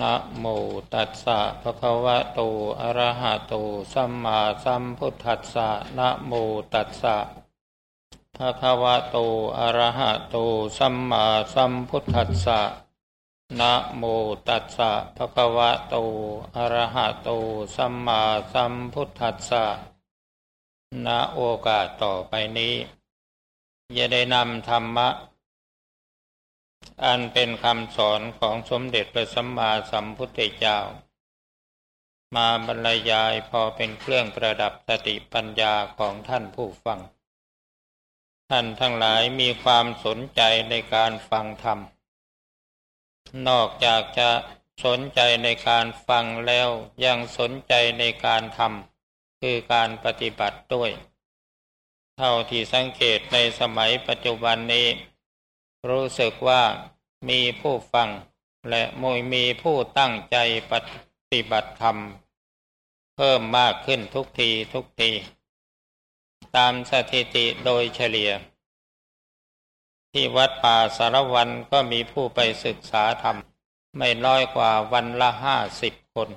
นะโมตัสสะภะคะวะโตอะระหะโตสัมมาสัมพุทธัสสะนะโมตัสสะภะคะวะโตอะระหะโตสัมมาสัมพุทธัสสะนะโมตัสสะภะคะวะโตอะระหะโตสัมมาสัมพุทธัสสะณโอกาสต่อไปนี้จะได้นำธรรมะ อันเป็นคำสอนของสมเด็จพระสัมมาสัมพุทธเจ้า มาบรรยายพอเป็นเครื่องประดับสติปัญญาของท่านผู้ฟัง ท่านทั้งหลายมีความสนใจในการฟังธรรม นอกจากจะสนใจในการฟังแล้วยังสนใจในการทำคือการปฏิบัติด้วย เท่าที่สังเกตในสมัยปัจจุบันนี้ รู้สึกว่ามีผู้ฟัง และมยมีผู้ตั้งใจปฏิบัติธรรม เพิ่มมากขึ้นทุกทีทุกที ตามสถิติโดยเฉลี่ย ที่วัดป่าสารวันก็มีผู้ไปศึกษาธรรม ไม่น้อยกว่าวันละห้าสิบคน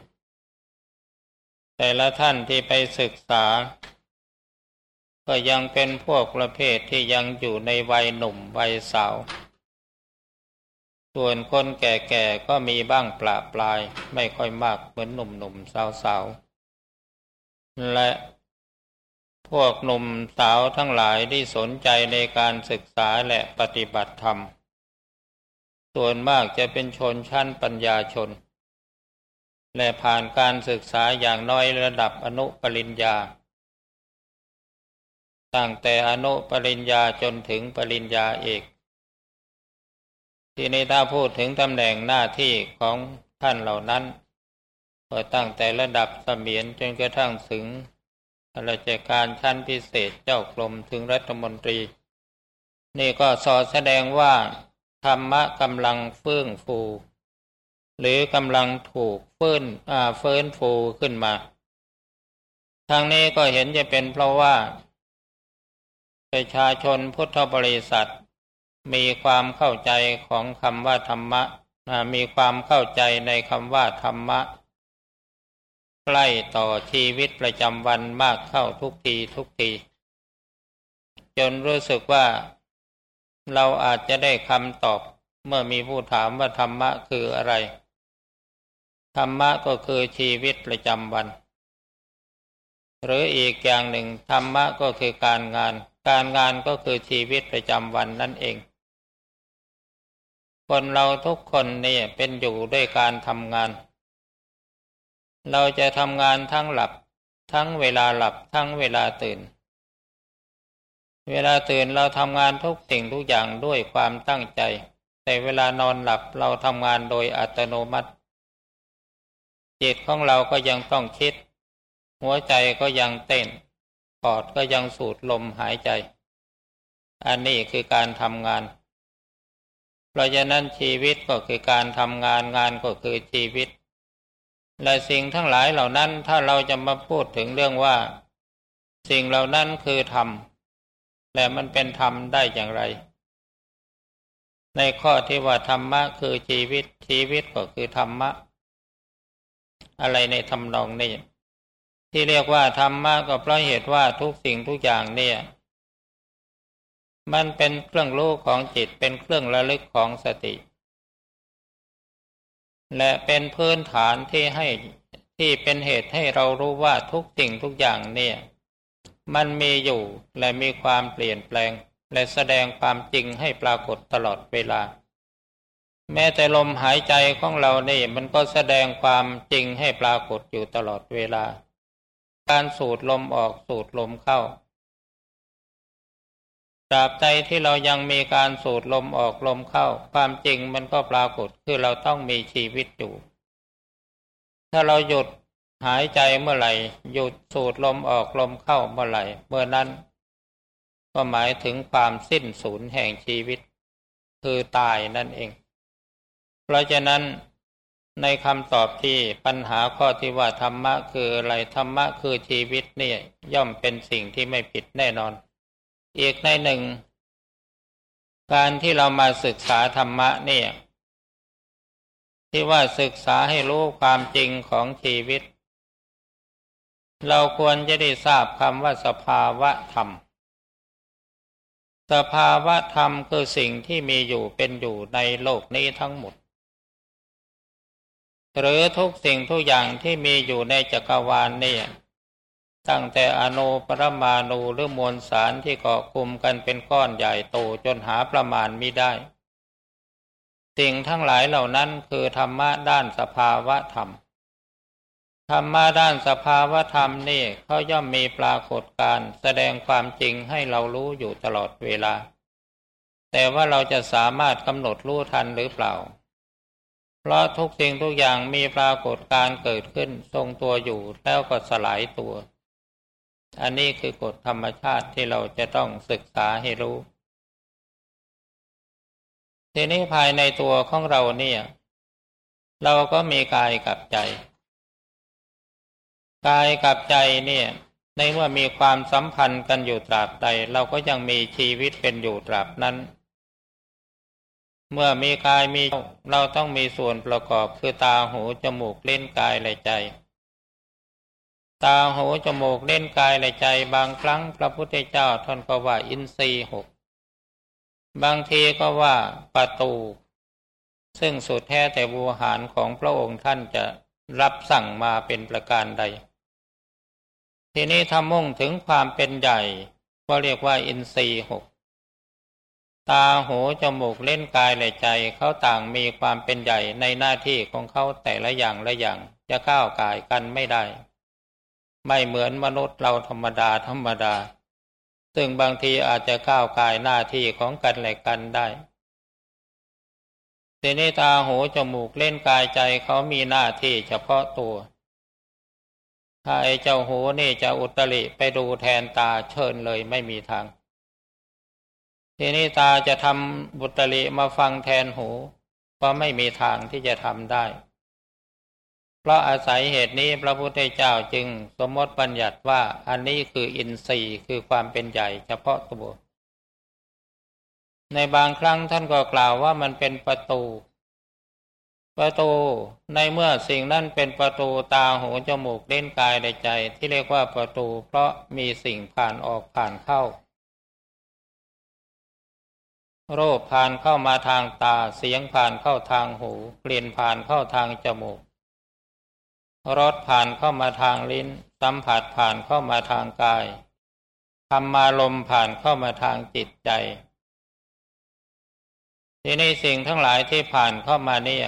แต่ละท่านที่ไปศึกษา ก็ยังเป็นพวกประเภทที่ยังอยู่ในวัยหนุ่มวัยสาว ส่วนคนแก่ๆก็มีบ้างปลาปลายไม่ค่อยมากเหมือนหนุ่มๆสาวๆ และพวกหนุ่มสาวทั้งหลายที่สนใจในการศึกษาและปฏิบัติธรรม ส่วนมากจะเป็นชนชั้นปัญญาชน และผ่านการศึกษาอย่างน้อยระดับอนุปริญญา ตั้งแต่อนุปริญญาจนถึงปริญญาเอก ทีนี้ถ้าพูดถึงตำแหน่งหน้าที่ของท่านเหล่านั้นก็ตั้งแต่ระดับเสมียนจนกระทั่งถึงราชการชั้นพิเศษเจ้ากรมถึงรัฐมนตรี นี่ก็สอดแสดงว่า ธรรมะกำลังเฟื่องฟู หรือกำลังถูกเฟื้นอ่าเฟื้นฟูขึ้นมา ทางนี้ก็เห็นจะเป็นเพราะว่า ประชาชนพุทธบริษัท มีความเข้าใจของคำว่าธรรมะ มีความเข้าใจในคำว่าธรรมะ ใกล้ต่อชีวิตประจำวันมากเข้าทุกทีทุกที จนรู้สึกว่าเราอาจจะได้คำตอบเมื่อมีผู้ถามว่าธรรมะคืออะไร ธรรมะก็คือชีวิตประจำวัน หรืออีกอย่างหนึ่งธรรมะก็คือการงาน การงานก็คือชีวิตประจำวันนั่นเอง คนเราทุกคนเนี่ยเป็นอยู่ด้วยการทำงาน เราจะทำงานทั้งหลับ ทั้งเวลาหลับทั้งเวลาตื่น เวลาตื่นเราทำงานทุกสิ่งทุกอย่างด้วยความตั้งใจ แต่เวลานอนหลับเราทำงานโดยอัตโนมัติจิตของเราก็ยังต้องคิด หัวใจก็ยังเต้น ปอดก็ยังสูดลมหายใจ อันนี้คือการทำงาน เพราะฉะนั้นชีวิตก็คือการทำงานงานก็คือชีวิต และสิ่งทั้งหลายเหล่านั้นถ้าเราจะมาพูดถึงเรื่องว่า สิ่งเหล่านั้นคือธรรมและมันเป็นธรรมได้อย่างไร ในข้อที่ว่าธรรมะคือชีวิตชีวิตก็คือธรรมะ อะไรในทำนองนี้ ที่เรียกว่าธรรมะก็เพราะเหตุว่าทุกสิ่งทุกอย่างเนี่ย มันเป็นเครื่องรู้ของจิตเป็นเครื่องระลึกของสติ และเป็นพื้นฐานที่ให้ที่เป็นเหตุให้เรารู้ว่าทุกสิ่งทุกอย่างเนี่ย มันมีอยู่และมีความเปลี่ยนแปลง และแสดงความจริงให้ปรากฏตลอดเวลา แม้แต่ลมหายใจของเราเนี่ยมันก็แสดงความจริงให้ปรากฏอยู่ตลอดเวลา การสูดลมออกสูดลมเข้าตราบใดที่เรายังมีการสูดลมออกลมเข้า ความจริงมันก็ปรากฏคือเราต้องมีชีวิตอยู่ ถ้าเราหยุดหายใจเมื่อไหร่ หยุดสูดลมออกลมเข้าเมื่อไหร่ เมื่อนั้น ก็หมายถึงความสิ้นสูญแห่งชีวิต คือตายนั่นเอง เพราะฉะนั้น ในคำตอบที่ปัญหาข้อที่ว่าธรรมะคืออะไรธรรมะคือชีวิตนี่ยย่อมเป็นสิ่งที่ไม่ผิดแน่นอน อีกในหนึ่ง การที่เรามาศึกษาธรรมะเนี่ย ที่ว่าศึกษาให้รู้ความจริงของชีวิต เราควรจะได้ทราบคำว่าสภาวะธรรม สภาวะธรรมคือสิ่งที่มีอยู่เป็นอยู่ในโลกนี้ทั้งหมด หรือทุกสิ่งทุกอย่างที่มีอยู่ในจักรวาลนี่ตั้งแต่อนุปรมาณูหรือมวลสารที่เกาะกลุ่มกันเป็นก้อนใหญ่โตจนหาประมาณมิได้ สิ่งทั้งหลายเหล่านั้นคือธรรมะด้านสภาวะธรรม ธรรมะด้านสภาวะธรรมนี่เขาย่อมมีปรากฏการแสดงความจริงให้เรารู้อยู่ตลอดเวลา แต่ว่าเราจะสามารถกำหนดรู้ทันหรือเปล่า ราะทุกสิ่งทุกอย่างมีปรากฏการเกิดขึ้นทรงตัวอยู่แล้วก็สลายตัว อันนี้คือกฎธรรมชาติที่เราจะต้องศึกษาให้รู้ ทีนี้ภายในตัวของเราเนี่ย เราก็มีกายกับใจ กายกับใจเนี่ย ในเมื่อมีความสัมพันธ์กันอยู่ตราบใด เราก็ยังมีชีวิตเป็นอยู่ตราบนั้น เมื่อมีกายมีเราต้องมีส่วนประกอบคือตาหูจมูกเล่นกายและใจ ตาหูจมูกเล่นกายและใจ บางครั้งพระพุทธเจ้าท่านก็ว่าอินทรีหกบางทีก็ว่าประตู ซึ่งสุดแท้แต่บูหารของพระองค์ท่านจะรับสั่งมาเป็นประการใด ทีนี้ทำมุ่งถึงความเป็นใหญ่ก็เรียกว่าอินทรีหก ตาหูจมูกเล่นกายและใจเขาต่างมีความเป็นใหญ่ในหน้าที่ของเขาแต่ละอย่างละอย่างจะก้าวกายกันไม่ได้ ไม่เหมือนมนุษย์เราธรรมดาธรรมดา ซึ่งบางทีอาจจะก้าวกายหน้าที่ของกันและกันได้ทีนี้ตาหูจมูกเล่นกายใจเขามีหน้าที่เฉพาะตัว ถ้าไอ้เจ้าหูนี่จะอุตริไปดูแทนตาเชิญเลยไม่มีทาง ทีนี้ตาจะทำบุตริมาฟังแทนหูก็ไม่มีทางที่จะทำได้ เพราะอาศัยเหตุนี้พระพุทธเจ้าจึงสมมติบัญญัติว่าอันนี้คืออินทรีย์คือความเป็นใหญ่เฉพาะตัว ในบางครั้งท่านก็กล่าวว่ามันเป็นประตู ประตูในเมื่อสิ่งนั้นเป็นประตูตาหูจมูกเล่นกายในใจ ที่เรียกว่าประตูเพราะมีสิ่งผ่านออกผ่านเข้า โรคผ่านเข้ามาทางตา เสียงผ่านเข้าทางหูกลิ่นผ่านเข้าทางจมูกรสผ่านเข้ามาทางลิ้น สัมผัสผ่านเข้ามาทางกายธรรมารมผ่านเข้ามาทางจิตใจทีนี้สิ่งทั้งหลายที่ผ่านเข้ามานี่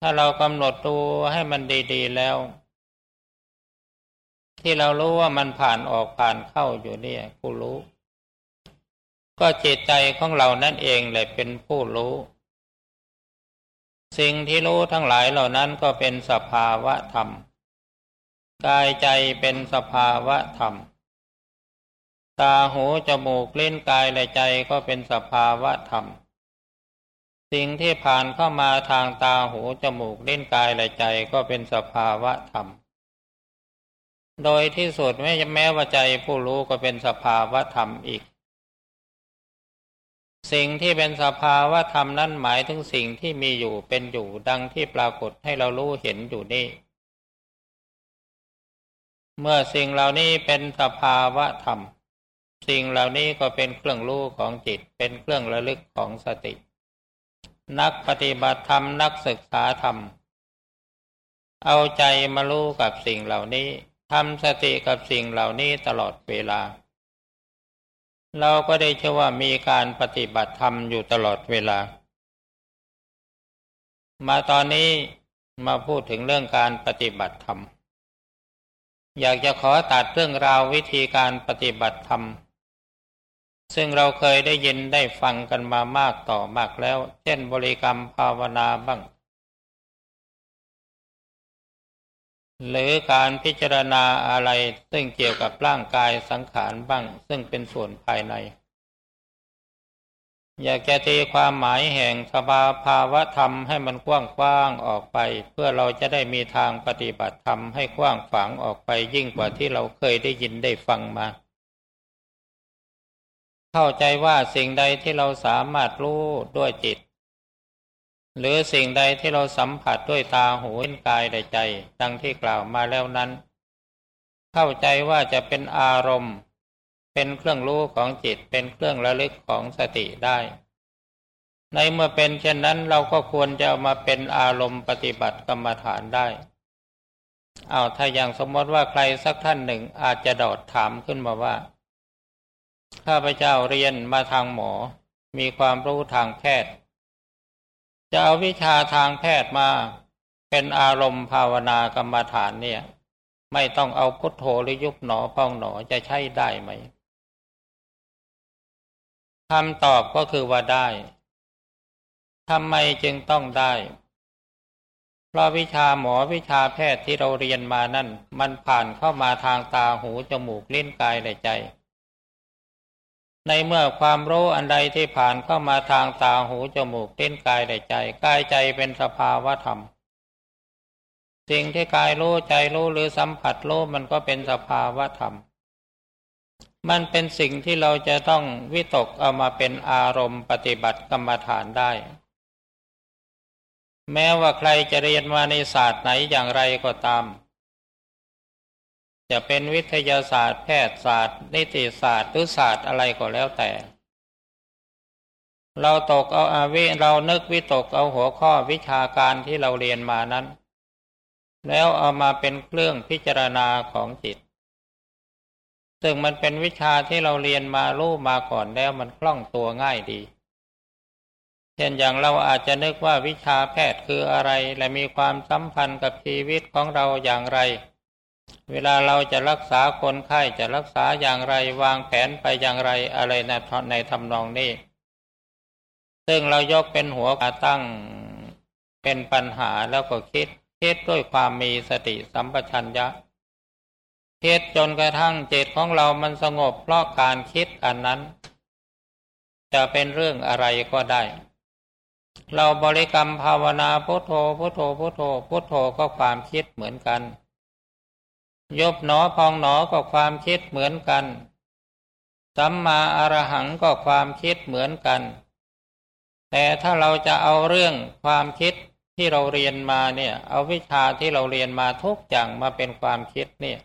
ถ้าเรากำหนดดูให้มันดีๆแล้ว ที่เรารู้ว่ามันผ่านออกผ่านเข้าอยู่เนี่ยผู้รู้ ก็จิตใจของเรานั่นเองแหละเป็นผู้รู้ สิ่งที่รู้ทั้งหลายเหล่านั้นก็เป็นสภาวะธรรม กายใจเป็นสภาวะธรรม ตาหูจมูกเล่นกายและใจก็เป็นสภาวะธรรม สิ่งที่ผ่านเข้ามาทางตาหูจมูกเล่นกายและใจก็เป็นสภาวะธรรมโดยที่สุดแม้แม้ว่าใจผู้รู้ก็เป็นสภาวะธรรมอีก สิ่งที่เป็นสภาวะธรรมนั้นหมายถึงสิ่งที่มีอยู่เป็นอยู่ดังที่ปรากฏให้เรารู้เห็นอยู่นี่ เมื่อสิ่งเหล่านี้เป็นสภาวะธรรม สิ่งเหล่านี้ก็เป็นเครื่องรู้ของจิต เป็นเครื่องระลึกของสติ นักปฏิบัติธรรมนักศึกษาธรรม เอาใจมารู้กับสิ่งเหล่านี้ทำสติกับสิ่งเหล่านี้ตลอดเวลา เราก็ได้เชื่อว่ามีการปฏิบัติธรรมอยู่ตลอดเวลา มาตอนนี้มาพูดถึงเรื่องการปฏิบัติธรรม อยากจะขอตัดเรื่องราววิธีการปฏิบัติธรรม ซึ่งเราเคยได้ยินได้ฟังกันมามากต่อมากแล้ว เช่นบริกรรมภาวนาบ้าง หรือการพิจารณาอะไรซึ่งเกี่ยวกับร่างกายสังขารบ้าง ซึ่งเป็นส่วนภายใน อยากจะตีความหมายแห่งสภาภาวะธรรมให้มันกว้างกว้างออกไป เพื่อเราจะได้มีทางปฏิบัติธรรมให้กว้างฝังออกไปยิ่งกว่าที่เราเคยได้ยินได้ฟังมา เข้าใจว่าสิ่งใดที่เราสามารถรู้ด้วยจิต หรือสิ่งใดที่เราสัมผัสด้วยตาหูเห็นกายและใจ ดังที่กล่าวมาแล้วนั้น เข้าใจว่าจะเป็นอารมณ์ เป็นเครื่องรู้ของจิตเป็นเครื่องระลึกของสติได้ ในเมื่อเป็นเช่นนั้นเราก็ควรจะามาเป็นอารมณ์ปฏิบัติกรรมฐานได้เอาถ้าอย่างสมมติว่าใครสักท่านหนึ่งอาจจะดอดถามขึ้นมาว่า ข้าพเจ้าเรียนมาทางหมอ มีความรู้ทางแพทย์ จะเอาวิชาทางแพทย์มาเป็นอารมณ์ภาวนากรรมฐานเนี่ย ไม่ต้องเอาพุทโธหรือยุบหนอพองหนอจะใช้ได้ไหมคำตอบก็คือว่าได้ทำไมจึงต้องได้ เพราะวิชาหมอวิชาแพทย์ที่เราเรียนมานั่น มันผ่านเข้ามาทางตาหูจมูกลิ้นกายและใจ ในเมื่อความรู้อันใดที่ผ่านเข้ามาทางตาหูจมูกลิ้นกายและใจกายใจเป็นสภาวะธรรม สิ่งที่กายรู้ใจรู้หรือสัมผัสรู้มันก็เป็นสภาวะธรรม มันเป็นสิ่งที่เราจะต้องวิตกเอามาเป็นอารมณ์ปฏิบัติกรรมฐานได้ แม้ว่าใครจะเรียนมาในศาสตร์ไหนอย่างไรก็ตาม จะเป็นวิทยาศาสตร์ แพทยศาสตร์ นิติศาสตร์หรือศาสตร์อะไรก็แล้วแต่ เราตกเอาอาวิเรานึกวิตกเอาหัวข้อวิชาการที่เราเรียนมานั้น แล้วเอามาเป็นเครื่องพิจารณาของจิต ซึ่งมันเป็นวิชาที่เราเรียนมารู้มาก่อนแล้วมันคล่องตัวง่ายดีเช่นอย่างเราอาจจะนึกว่าวิชาแพทย์คืออะไร และมีความสัมพันธ์กับชีวิตของเราอย่างไร เวลาเราจะรักษาคนไข้จะรักษาอย่างไรวางแผนไปอย่างไรอะไรในในทำนองนี้ ซึ่งเรายกเป็นหัวขาตั้งเป็นปัญหาแล้วก็คิดคิดด้วยความมีสติสัมปชัญญะคิดจนกระทั่งจิตของเรามันสงบเพราะการคิดอันนั้น จะเป็นเรื่องอะไรก็ได้ เราบริกรรมภาวนาพุทโธพุทโธพุทโธพุทโธก็ความคิดเหมือนกัน ยบหนอพองหนอก็ความคิดเหมือนกัน สัมมาอรหังก็ความคิดเหมือนกัน แต่ถ้าเราจะเอาเรื่องความคิดที่เราเรียนมาเนี่ย เอาวิชาที่เราเรียนมาทุกอย่างมาเป็นความคิดเนี่ย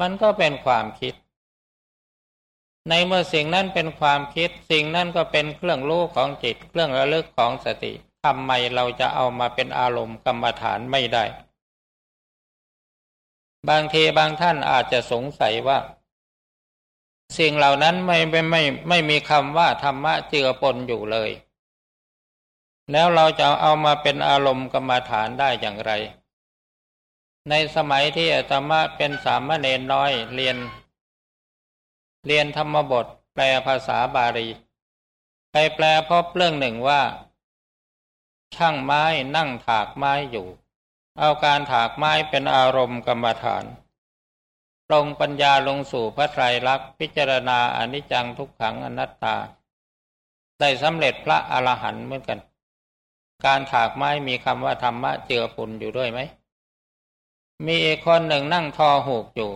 มันก็เป็นความคิด ในเมื่อสิ่งนั้นเป็นความคิด สิ่งนั้นก็เป็นเครื่องรู้ของจิต เครื่องระลึกของสติทำไมเราจะเอามาเป็นอารมณ์กรรมฐานไม่ได้ บางทีบางท่านอาจจะสงสัยว่า สิ่งเหล่านั้นไม่ไม่ไม่ไม่มีคำว่าธรรมะเจือปนอยู่เลย แล้วเราจะเอามาเป็นอารมณ์กรรมฐานได้อย่างไร ในสมัยที่อาตมาเป็นสามเณรน้อยเรียน เรียนธรรมบทแปลภาษาบาลีไปแปลพบเรื่องหนึ่งว่า ช่างไม้นั่งถากไม้อยู่ เอาการถากไม้เป็นอารมณ์กรรมฐานปรงปัญญาลงสู่พระไตรลักษณ์พิจารณาอนิจจังทุกขังอนัตตา ได้สำเร็จพระอรหันต์เหมือนกัน การถากไม้มีคำว่าธรรมะเจือปุนอยู่ด้วยไหม มีคนหนึ่งนั่งทอหูกอยู่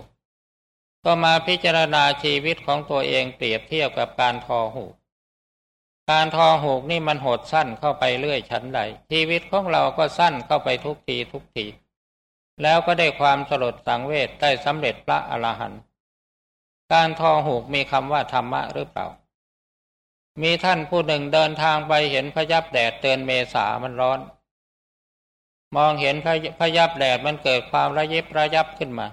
ก็มาพิจารณาชีวิตของตัวเองเปรียบเทียบกับการทอหูก การทอหูกนี่มันโหดสั้นเข้าไปเรื่อยชั้นใด ชีวิตของเราก็สั้นเข้าไปทุกทีทุกที แล้วก็ได้ความสลดสังเวชได้สำเร็จพระอรหันต์การทอหูกมีคำว่าธรรมะหรือเปล่า มีท่านผู้หนึ่งเดินทางไปเห็นพยับแดดเตือนเมษามันร้อน มองเห็นพยับแดดมันเกิดความระยิบระยับขึ้นมา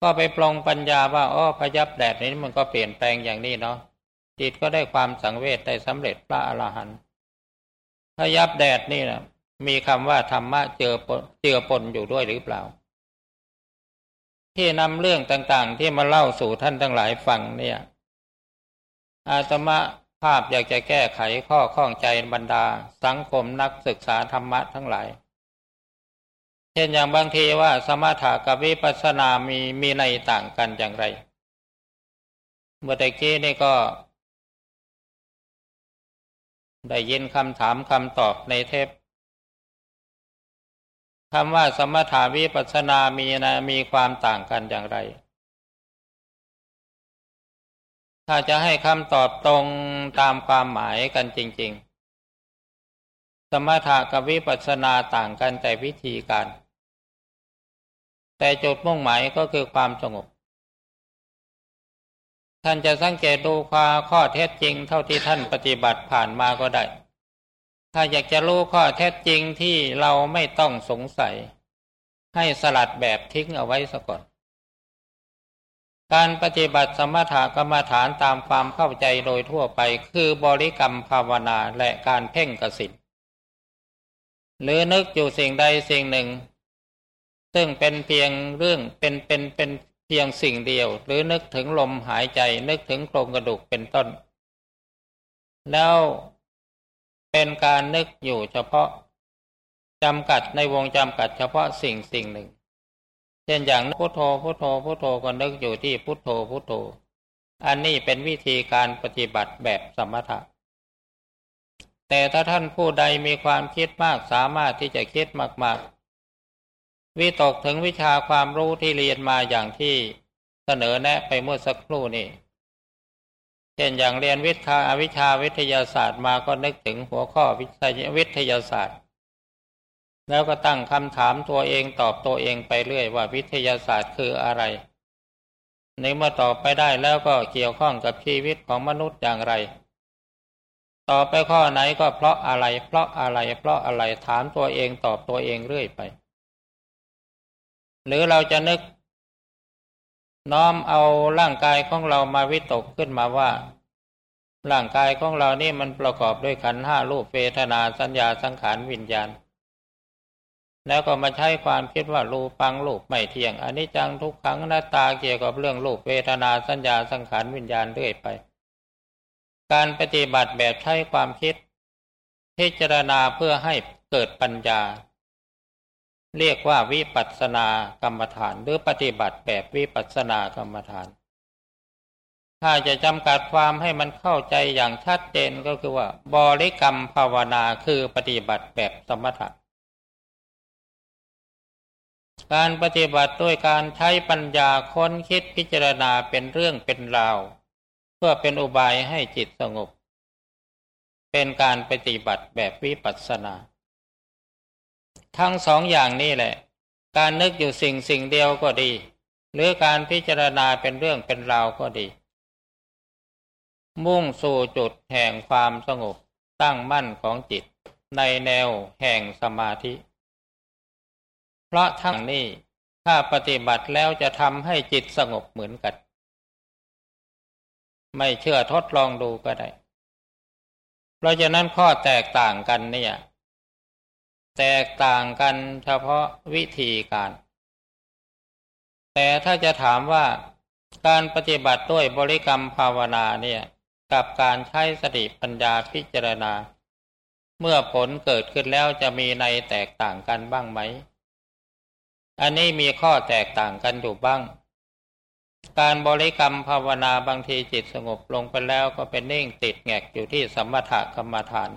ก็ไปปลงปัญญาว่าอ้อพยับแดดนี้มันก็เปลี่ยนแปลงอย่างนี้เนาะ จิตก็ได้ความสังเวชได้สำเร็จพระอรหันต์พยับแดดนี่นะมีคำว่าธรรมะเจือเจือปนอยู่ด้วยหรือเปล่า ที่นำเรื่องต่างๆ ที่มาเล่าสู่ท่านทั้งหลายฟังเนี่ย อาตมาภาพอยากจะแก้ไขข้อข้องใจบรรดา สังคมนักศึกษาธรรมะทั้งหลาย เช่นอย่างบางทีว่าสมถะกับวิปัสสนามีมีในต่างกันอย่างไร เมื่อตะกี้นี่ก็ ได้ยินคำถามคำตอบในเทปคำว่าสมถาวิปัสนามีนะมีความต่างกันอย่างไร ถ้าจะให้คำตอบตรงตามความหมายกันจริง ๆ สมถะกับวิปัสสนาต่างกันแต่วิธีการ แต่จุดมุ่งหมายก็คือความสงบ ท่านจะสังเกตดูความข้อเท็จจริงเท่าที่ท่านปฏิบัติผ่านมาก็ได้ ถ้าอยากจะรู้ข้อเท็จจริงที่เราไม่ต้องสงสัย ให้สลัดแบบทิ้งเอาไว้ซะก่อน การปฏิบัติสมถกรรมฐานตามความเข้าใจโดยทั่วไป คือบริกรรมภาวนาและการเพ่งกสินหรือนึกอยู่สิ่งใดสิ่งหนึ่ง ซึ่งเป็นเพียงเรื่องเป็นเป็นเป็น เพียงสิ่งเดียว หรือนึกถึงลมหายใจ นึกถึงโครงกระดูกเป็นต้น แล้วเป็นการนึกอยู่เฉพาะจำกัดในวงจำกัดเฉพาะสิ่งสิ่งหนึ่ง เช่นอย่างพุโทโธพุโทโธพุโทโธก็นึกอยู่ที่พุโทโธพุโทโธ อันนี้เป็นวิธีการปฏิบัติแบบสมถะแต่ถ้าท่านผู้ใดมีความคิดมากสามารถที่จะคิดมาก ๆ วิตกถึงวิชาความรู้ที่เรียนมาอย่างที่เสนอแนะไปเมื่อสักครู่นี้เช่นอย่างเรียนวิชาอวิชาวิทยาศาสตร์มาก็นึกถึงหัวข้อวิทยาศาสตร์ แล้วก็ตั้งคำถามตัวเองตอบตัวเองไปเรื่อยว่าวิทยาศาสตร์คืออะไรในเมื่อตอบไปได้แล้วก็เกี่ยวข้องกับชีวิตของมนุษย์อย่างไร ต่อไปข้อไหนก็เพราะอะไร เพราะอะไร เพราะอะไรถามตัวเองตอบตัวเองเรื่อยไป หรือเราจะนึก น้อมเอาร่างกายของเรามาวิตกขึ้นมาว่า ร่างกายของเรานี่มันประกอบด้วยขันห้ารูปเวทนาสัญญาสังขารวิญญาณ แล้วก็มาใช้ความคิดว่ารูปังรูปไม่เที่ยงอันนี้จังทุกครั้งหน้าตาเกี่ยวกับเรื่องรูปเวทนาสัญญาสังขารวิญญาณเรื่อยไป การปฏิบัติแบบใช้ความคิด พิจารณาเพื่อให้เกิดปัญญา เรียกว่าวิปัสสนากรรมฐาน หรือปฏิบัติแบบวิปัสสนากรรมฐาน ถ้าจะจำกัดความให้มันเข้าใจอย่างชัดเจนก็คือว่า บริกรรมภาวนาคือปฏิบัติแบบสมถะการปฏิบัติด้วยการใช้ปัญญาค้นคิดพิจารณาเป็นเรื่องเป็นราว เพื่อเป็นอุบายให้จิตสงบ เป็นการปฏิบัติแบบวิปัสสนา ทั้งสองอย่างนี้แหละ การนึกอยู่สิ่งสิ่งเดียวก็ดี หรือการพิจารณาเป็นเรื่องเป็นราวก็ดี มุ่งสู่จุดแห่งความสงบตั้งมั่นของจิต ในแนวแห่งสมาธิ เพราะทั้งนี้ถ้าปฏิบัติแล้วจะทำให้จิตสงบเหมือนกัน ไม่เชื่อทดลองดูก็ได้ เพราะฉะนั้นข้อแตกต่างกันเนี่ย แตกต่างกันเฉพาะวิธีการ แต่ถ้าจะถามว่าการปฏิบัติด้วยบริกรรมภาวนาเนี่ย กับการใช้สติปัญญาพิจารณา เมื่อผลเกิดขึ้นแล้วจะมีในแตกต่างกันบ้างไหม อันนี้มีข้อแตกต่างกันอยู่บ้าง การบริกรรมภาวนาบางทีจิตสงบลงไปแล้วก็เป็นนิ่งติดแงกอยู่ที่สมถกรรมฐาน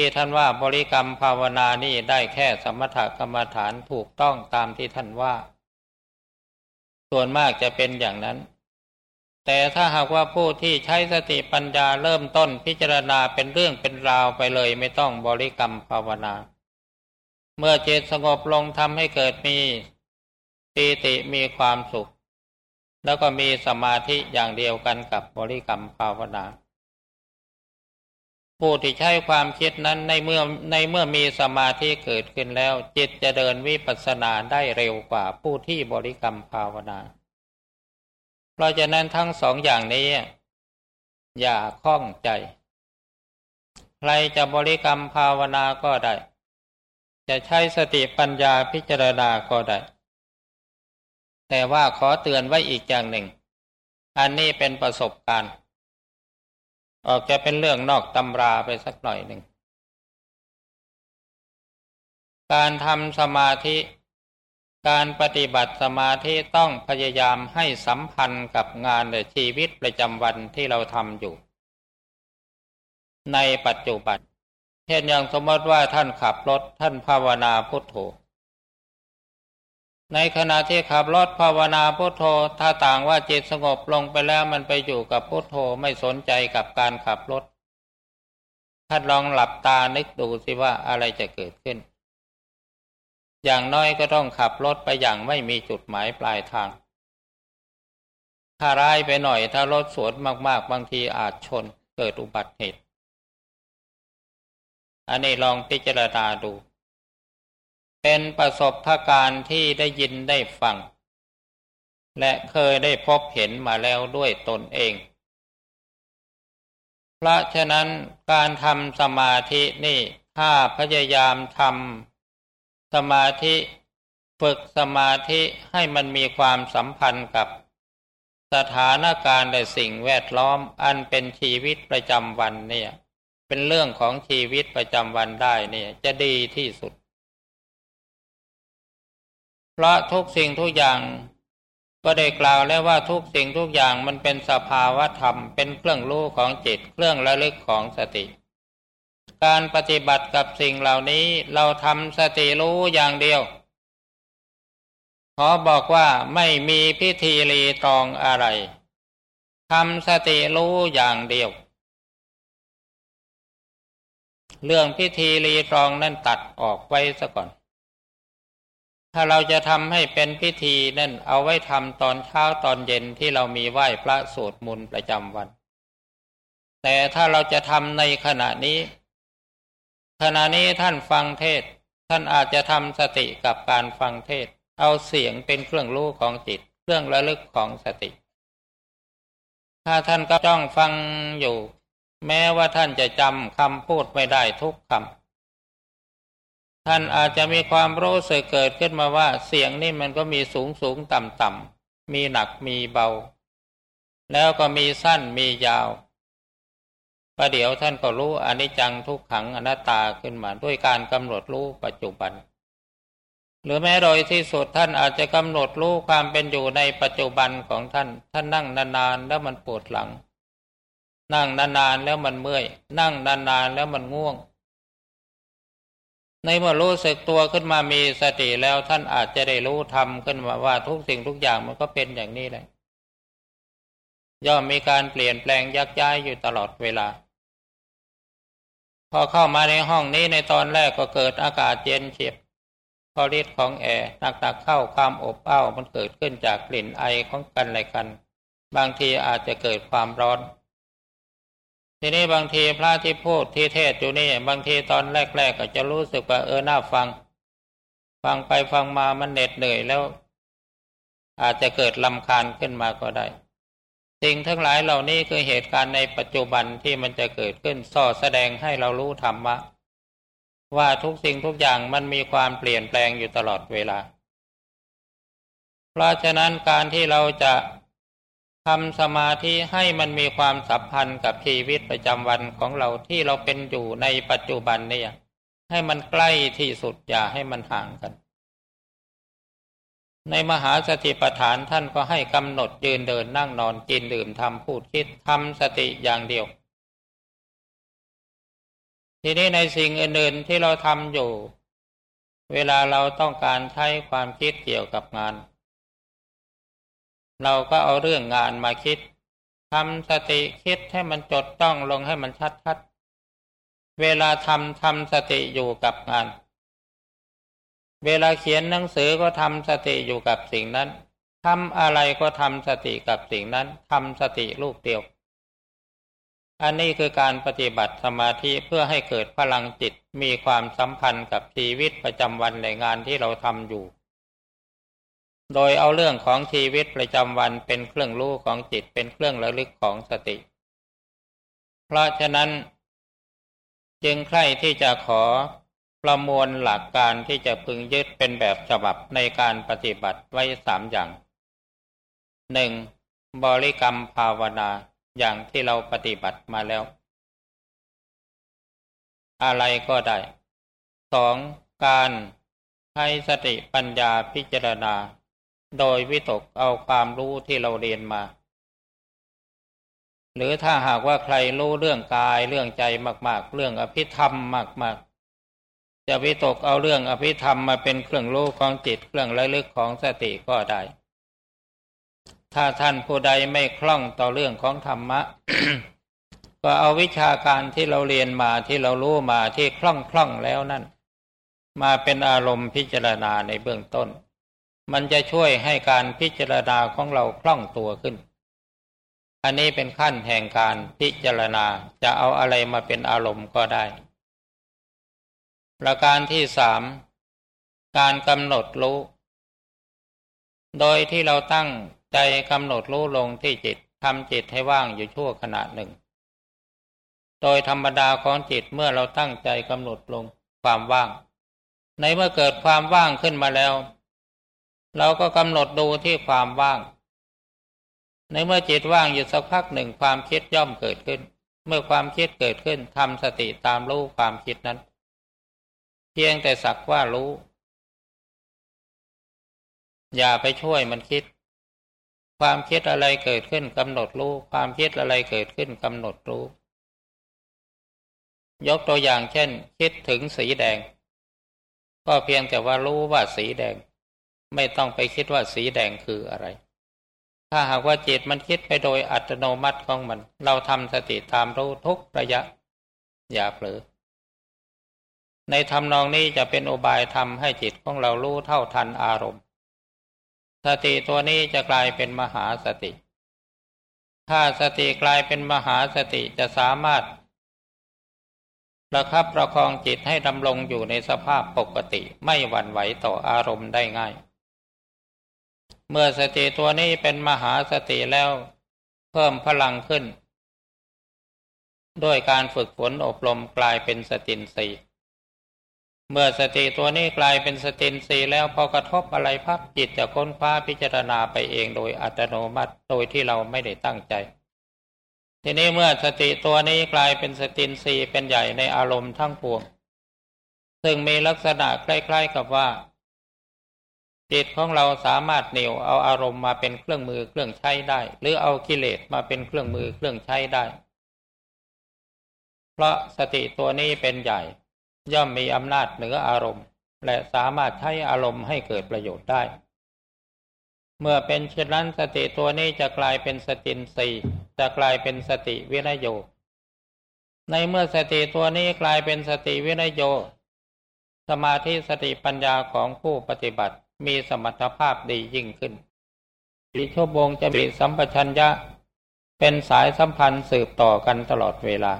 ที่ท่านว่าบริกรรมภาวนานี่ได้แค่สมถกรรมฐานถูกต้องตามที่ท่านว่า ส่วนมากจะเป็นอย่างนั้น แต่ถ้าหากว่าผู้ที่ใช้สติปัญญาเริ่มต้นพิจารณาเป็นเรื่องเป็นราวไปเลยไม่ต้องบริกรรมภาวนา เมื่อจิตสงบลงทำให้เกิดมีปีติมีความสุข แล้วก็มีสมาธิอย่างเดียวกันกับบริกรรมภาวนา ผู้ที่ใช้ความคิดนั้นในเมื่อในเมื่อมีสมาธิเกิดขึ้นแล้ว จิตจะเดินวิปัสสนาได้เร็วกว่าผู้ที่บริกรรมภาวนา เพราะฉะนั้นทั้งสองอย่างนี้ อย่าข้องใจ ใครจะบริกรรมภาวนาก็ได้ จะใช้สติปัญญาพิจารณาก็ได้ แต่ว่าขอเตือนไว้อีกอย่างหนึ่ง อันนี้เป็นประสบการณ์ ออกจะเป็นเรื่องนอกตำราไปสักหน่อยหนึ่ง การทำสมาธิ การปฏิบัติสมาธิต้องพยายามให้สัมพันธ์กับงานและชีวิตประจำวันที่เราทำอยู่ ในปัจจุบัน เช่นอย่างสมมติว่าท่านขับรถท่านภาวนาพุทโธ ในขณะที่ขับรถภาวนาพุทโธ ถ้าต่างว่าจิตสงบลงไปแล้วมันไปอยู่กับพุทโธไม่สนใจกับการขับรถท่านลองหลับตานึกดูสิว่าอะไรจะเกิดขึ้น อย่างน้อยก็ต้องขับรถไปอย่างไม่มีจุดหมายปลายทาง ถ้าร้ายไปหน่อยถ้ารถสวนมาก ๆ บางทีอาจชนเกิดอุบัติเหตุ อันนี้ลองพิจารณาดู เป็นประสบการณ์ที่ได้ยินได้ฟัง และเคยได้พบเห็นมาแล้วด้วยตนเอง เพราะฉะนั้นการทำสมาธินี่ถ้าพยายามทำสมาธิฝึกสมาธิให้มันมีความสัมพันธ์กับ สถานการณ์และสิ่งแวดล้อมอันเป็นชีวิตประจำวันเนี่ย เป็นเรื่องของชีวิตประจำวันได้เนี่ยจะดีที่สุด พราะทุกสิ่งทุกอย่าง ก็ได้กล่าวแล้วว่าทุกสิ่งทุกอย่างมันเป็นสภาวะธรรมเป็นเครื่องรู้ของจิตเครื่องระลึกของสติ การปฏิบัติกับสิ่งเหล่านี้เราทำสติรู้อย่างเดียว ขอบอกว่าไม่มีพิธีรีตองอะไรทำสติรู้อย่างเดียว เรื่องพิธีรีตรองนั่นตัดออกไว้ซะก่อน ถ้าเราจะทำให้เป็นพิธีนั่นเอาไว้ทำตอนเช้าตอนเย็นที่เรามีไหว้พระสวดมนต์ประจำวัน แต่ถ้าเราจะทำในขณะนี้ ขณะนี้ท่านฟังเทศ ท่านอาจจะทำสติกับการฟังเทศ เอาเสียงเป็นเครื่องรู้ของจิต เครื่องระลึกของสติ ถ้าท่านก็จ้องฟังอยู่ แม้ว่าท่านจะจำคำพูดไม่ได้ทุกคำ ท่านอาจจะมีความรู้สึกเกิดขึ้นมาว่าเสียงนี่มันก็มีสูงสูงต่ำต่ำมีหนักมีเบา แล้วก็มีสั้นมียาวประเดี๋ยวท่านก็รู้อนิจจังทุกขังอนัตตาขึ้นมาด้วยการกำหนดรู้ปัจจุบัน หรือแม้โดยที่สุดท่านอาจจะกำหนดรู้ความเป็นอยู่ในปัจจุบันของท่าน ท่านนั่งนานๆแล้วมันปวดหลัง นั่งนานๆแล้วมันเมื่อย นั่งนานๆแล้วมันง่วง ในเมื่อรู้สึกตัวขึ้นมามีสติแล้วท่านอาจจะได้รู้ทำขึ้นมาว่าทุกสิ่งทุกอย่างมันก็เป็นอย่างนี้แหละย่อมมีการเปลี่ยนแปลงยักย้ายอยู่ตลอดเวลา พอเข้ามาในห้องนี้ในตอนแรกก็เกิดอากาศเย็นเฉียบพอฤทธิ์ของแอร์หนักๆเข้าความอบอ้าวมันเกิดขึ้นจากกลิ่นไอของกันและกัน บางทีอาจจะเกิดความร้อน ทีนี้บางทีพระที่พูดที่เทศอยู่นี่บางทีตอนแรก ๆ ก็จะรู้สึกว่าเออน่าฟัง ฟังไปฟังมามันเหน็ดเหนื่อยแล้ว อาจจะเกิดลำคาญขึ้นมาก็ได้ สิ่งทั้งหลายเหล่านี้คือเหตุการณ์ในปัจจุบันที่มันจะเกิดขึ้นส่อแสดงให้เรารู้ธรรมะว่าทุกสิ่งทุกอย่างมันมีความเปลี่ยนแปลงอยู่ตลอดเวลา เพราะฉะนั้นการที่เราจะ ทำสมาธิให้มันมีความสัมพันธ์กับชีวิตประจำวันของเราที่เราเป็นอยู่ในปัจจุบันเนี่ย ให้มันใกล้ที่สุดอย่าให้มันห่างกัน ในมหาสติปัฏฐานท่านก็ให้กำหนดยืนเดินนั่งนอนกินดื่มทำพูดคิดทำสติอย่างเดียว ทีนี้ในสิ่งอื่นๆที่เราทำอยู่ เวลาเราต้องการใช้ความคิดเกี่ยวกับงาน เราก็เอาเรื่องงานมาคิดทำสติคิดให้มันจดจ้องลงให้มันชัดๆ เวลาทำทำสติอยู่กับงาน เวลาเขียนหนังสือก็ทำสติอยู่กับสิ่งนั้นทำอะไรก็ทำสติกับสิ่งนั้นทำสติลูกเดียว อันนี้คือการปฏิบัติสมาธิเพื่อให้เกิดพลังจิตมีความสัมพันธ์กับชีวิตประจำวันในงานที่เราทำอยู่ โดยเอาเรื่องของชีวิตประจำวันเป็นเครื่องรู้ของจิตเป็นเครื่องระลึกของสติ เพราะฉะนั้น จึงใคร่ที่จะขอประมวลหลักการที่จะพึงยึดเป็นแบบฉบับในการปฏิบัติไว้สามอย่างหนึ่งบริกรรมภาวนาอย่างที่เราปฏิบัติมาแล้ว อะไรก็ได้สองการให้สติปัญญาพิจารณา โดยวิตกเอาความรู้ที่เราเรียนมา หรือถ้าหากว่าใครรู้เรื่องกายเรื่องใจมาก ๆ เรื่องอภิธรรมมาก ๆ จะวิตกเอาเรื่องอภิธรรมมาเป็นเครื่องรู้ของจิตเครื่องระลึกของสติก็ได้ ถ้าท่านผู้ใดไม่คล่องต่อเรื่องของธรรมะ ก็เอาวิชาการที่เราเรียนมาที่เรารู้มาที่คล่องคล่องแล้วนั่น มาเป็นอารมณ์พิจารณาในเบื้องต้น มันจะช่วยให้การพิจารณาของเราคล่องตัวขึ้น อันนี้เป็นขั้นแห่งการพิจารณาจะเอาอะไรมาเป็นอารมณ์ก็ได้ ประการที่สามการกำหนดรู้ โดยที่เราตั้งใจกำหนดรู้ลงที่จิตทำจิตให้ว่างอยู่ชั่วขณะหนึ่ง โดยธรรมดาของจิตเมื่อเราตั้งใจกำหนดลงความว่าง ในเมื่อเกิดความว่างขึ้นมาแล้ว เราก็กำหนดดูที่ความว่าง ในเมื่อจิตว่างอยู่สักพักหนึ่งความคิดย่อมเกิดขึ้น เมื่อความคิดเกิดขึ้นทำสติตามรู้ความคิดนั้น เพียงแต่สักว่ารู้ อย่าไปช่วยมันคิด ความคิดอะไรเกิดขึ้นกำหนดรู้ ความคิดอะไรเกิดขึ้นกำหนดรู้ ยกตัวอย่างเช่น คิดถึงสีแดง ก็เพียงแต่ว่ารู้ว่าสีแดง ไม่ต้องไปคิดว่าสีแดงคืออะไร ถ้าหากว่าจิตมันคิดไปโดยอัตโนมัติของมัน เราทำสติตามรู้ทุกระยะ อย่าเผลอ ในทำนองนี้จะเป็นอุบายทำให้จิตของเรารู้เท่าทันอารมณ์ สติตัวนี้จะกลายเป็นมหาสติ ถ้าสติกลายเป็นมหาสติจะสามารถประคับประคองจิตให้ดำรงอยู่ในสภาพปกติไม่หวั่นไหวต่ออารมณ์ได้ง่าย เมื่อสติตัวนี้เป็นมหาสติแล้ว เพิ่มพลังขึ้น ด้วยการฝึกฝนอบรมกลายเป็นสตินสีเมื่อสติตัวนี้กลายเป็นสตินสีแล้วพอกระทบอะไรพับจิตจะค้นคว้าพิจารณาไปเองโดยอัตโนมัติโดยที่เราไม่ได้ตั้งใจ ทีนี้เมื่อสติตัวนี้กลายเป็นสตินสีเป็นใหญ่ในอารมณ์ทั้งปวง ซึ่งมีลักษณะคล้ายๆกับว่า จิตของเราสามารถเหนี่ยวเอาอารมณ์มาเป็นเครื่องมือเครื่องใช้ได้ หรือเอากิเลสมาเป็นเครื่องมือเครื่องใช้ได้ เพราะสติตัวนี้เป็นใหญ่ ย่อมมีอำนาจเหนืออารมณ์ และสามารถใช้อารมณ์ให้เกิดประโยชน์ได้ เมื่อเป็นเช่นนั้นสติตัวนี้จะกลายเป็นสตินสีจะกลายเป็นสติวินโย ในเมื่อสติตัวนี้กลายเป็นสติวินโย สมาธิสติปัญญาของผู้ปฏิบัติ มีสมรรถภาพดียิ่งขึ้นปิโชบงจะมีสัมปชัญญะ เป็นสายสัมพันธ์สืบต่อกันตลอดเวลา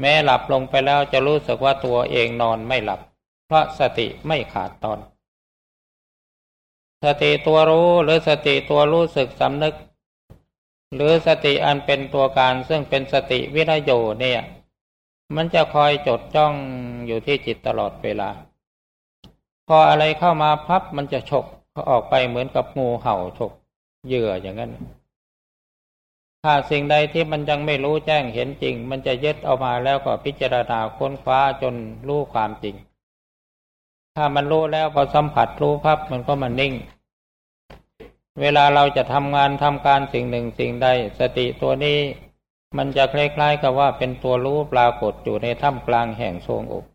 แม้หลับลงไปแล้วจะรู้สึกว่าตัวเองนอนไม่หลับ เพราะสติไม่ขาดตอน สติตัวรู้หรือสติตัวรู้สึกสำนึก หรือสติอันเป็นตัวการซึ่งเป็นสติวิรโยเนี่ย มันจะคอยจดจ้องอยู่ที่จิตตลอดเวลา พออะไรเข้ามาพับมันจะฉกออกไปเหมือนกับงูเห่าฉกเหยื่ออย่างนั้น ถ้าสิ่งใดที่มันยังไม่รู้แจ้งเห็นจริง มันจะยึดเอามาแล้วก็พิจารณาค้นคว้าจนรู้ความจริง ถ้ามันรู้แล้วพอสัมผัสรู้พับมันก็มันนิ่ง เวลาเราจะทำงานทำการสิ่งหนึ่งสิ่งใด สติตัวนี้ มันจะคล้ายๆกับว่าเป็นตัวรู้ปรากฏอยู่ในถ้ำกลางแห่งทรงอก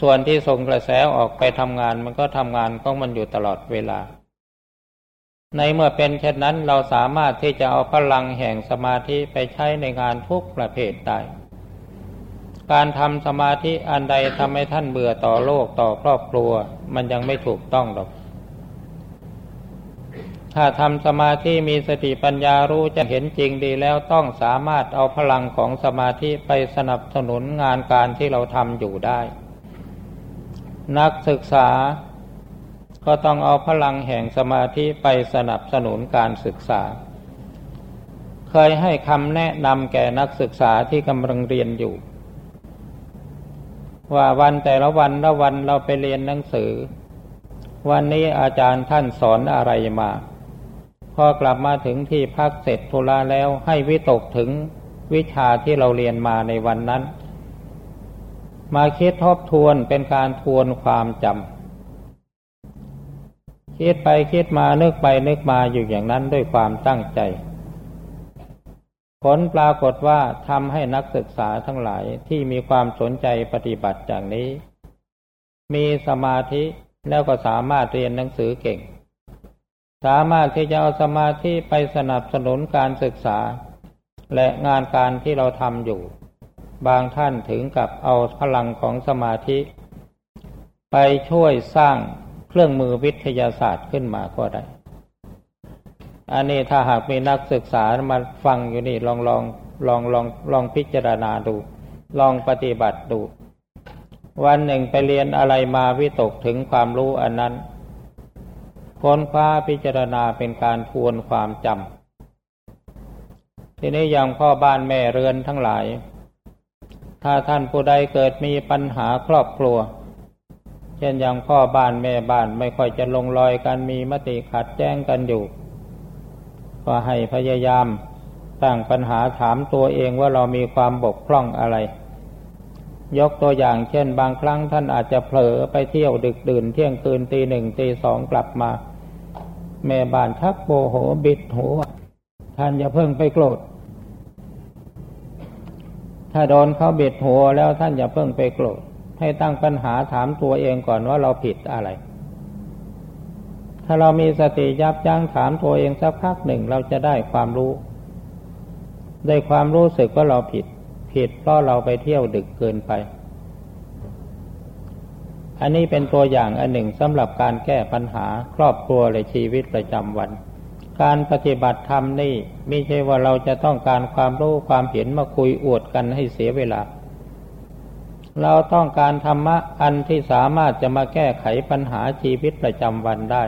ส่วนที่ส่งกระแสออกไปทำงานมันก็ทำงานของมันอยู่ตลอดเวลา ในเมื่อเป็นเช่นนั้นเราสามารถที่จะเอาพลังแห่งสมาธิไปใช้ในงานทุกประเภทได้ การทำสมาธิอันใดทำให้ท่านเบื่อต่อโลกต่อครอบครัว มันยังไม่ถูกต้องหรอก ถ้าทำสมาธิมีสติปัญญารู้จะเห็นจริงดีแล้วต้องสามารถเอาพลังของสมาธิไปสนับสนุนงานการที่เราทำอยู่ได้ นักศึกษาก็ต้องเอาพลังแห่งสมาธิไปสนับสนุนการศึกษา เคยให้คำแนะนำแก่นักศึกษาที่กำลังเรียนอยู่ ว่าวันแต่ละวันละวันเราไปเรียนหนังสือ วันนี้อาจารย์ท่านสอนอะไรมา พอกลับมาถึงที่พักเสร็จทุลาแล้วให้วิตกถึงวิชาที่เราเรียนมาในวันนั้น มาคิดทบทวนเป็นการทวนความจำคิดไปคิดมานึกไปนึกมาอยู่อย่างนั้นด้วยความตั้งใจ ผลปรากฏว่าทำให้นักศึกษาทั้งหลายที่มีความสนใจปฏิบัติอย่างนี้ มีสมาธิแล้วก็สามารถเรียนหนังสือเก่ง สามารถที่จะเอาสมาธิไปสนับสนุนการศึกษา และงานการที่เราทำอยู่ บางท่านถึงกับเอาพลังของสมาธิ ไปช่วยสร้างเครื่องมือวิทยาศาสตร์ขึ้นมาก็ได้ อันนี้ถ้าหากมีนักศึกษามาฟังอยู่นี่ลองลองลองลองลองพิจารณาดู ลองปฏิบัติดู วันหนึ่งไปเรียนอะไรมาวิตกถึงความรู้อันนั้น ค้นคว้าพิจารณาเป็นการทวนความจำทีนี้อย่างพ่อบ้านแม่เรือนทั้งหลาย ถ้าท่านผู้ใดเกิดมีปัญหาครอบครัว เช่นอย่างพ่อบ้านแม่บ้านไม่ค่อยจะลงรอยกันมีมติขัดแย้งกันอยู่ ก็ให้พยายามตั้งปัญหาถามตัวเองว่าเรามีความบกพร่องอะไร ยกตัวอย่างเช่น บางครั้งท่านอาจจะเผลอไปเที่ยวดึกดื่นเที่ยงคืนตีหนึ่งตีสองกลับมา แม่บ้านทักโบโหบิดหัวท่านอย่าเพิ่งไปโกรธ ถ้าโดนเขาบิดหัวแล้วท่านอย่าเพิ่งไปโกรธให้ตั้งปัญหาถามตัวเองก่อนว่าเราผิดอะไร ถ้าเรามีสติยับยั้งถามตัวเองสักพักหนึ่งเราจะได้ความรู้ ได้ความรู้สึกว่าเราผิด ผิดเพราะเราไปเที่ยวดึกเกินไป อันนี้เป็นตัวอย่างอันหนึ่งสำหรับการแก้ปัญหาครอบครัวและชีวิตประจำวัน การปฏิบัติธรรมนี่ไม่ใช่ว่าเราจะต้องการความรู้ความเห็นมาคุยอวดกันให้เสียเวลา เราต้องการธรรมะอันที่สามารถจะมาแก้ไขปัญหาชีวิตประจำวันได้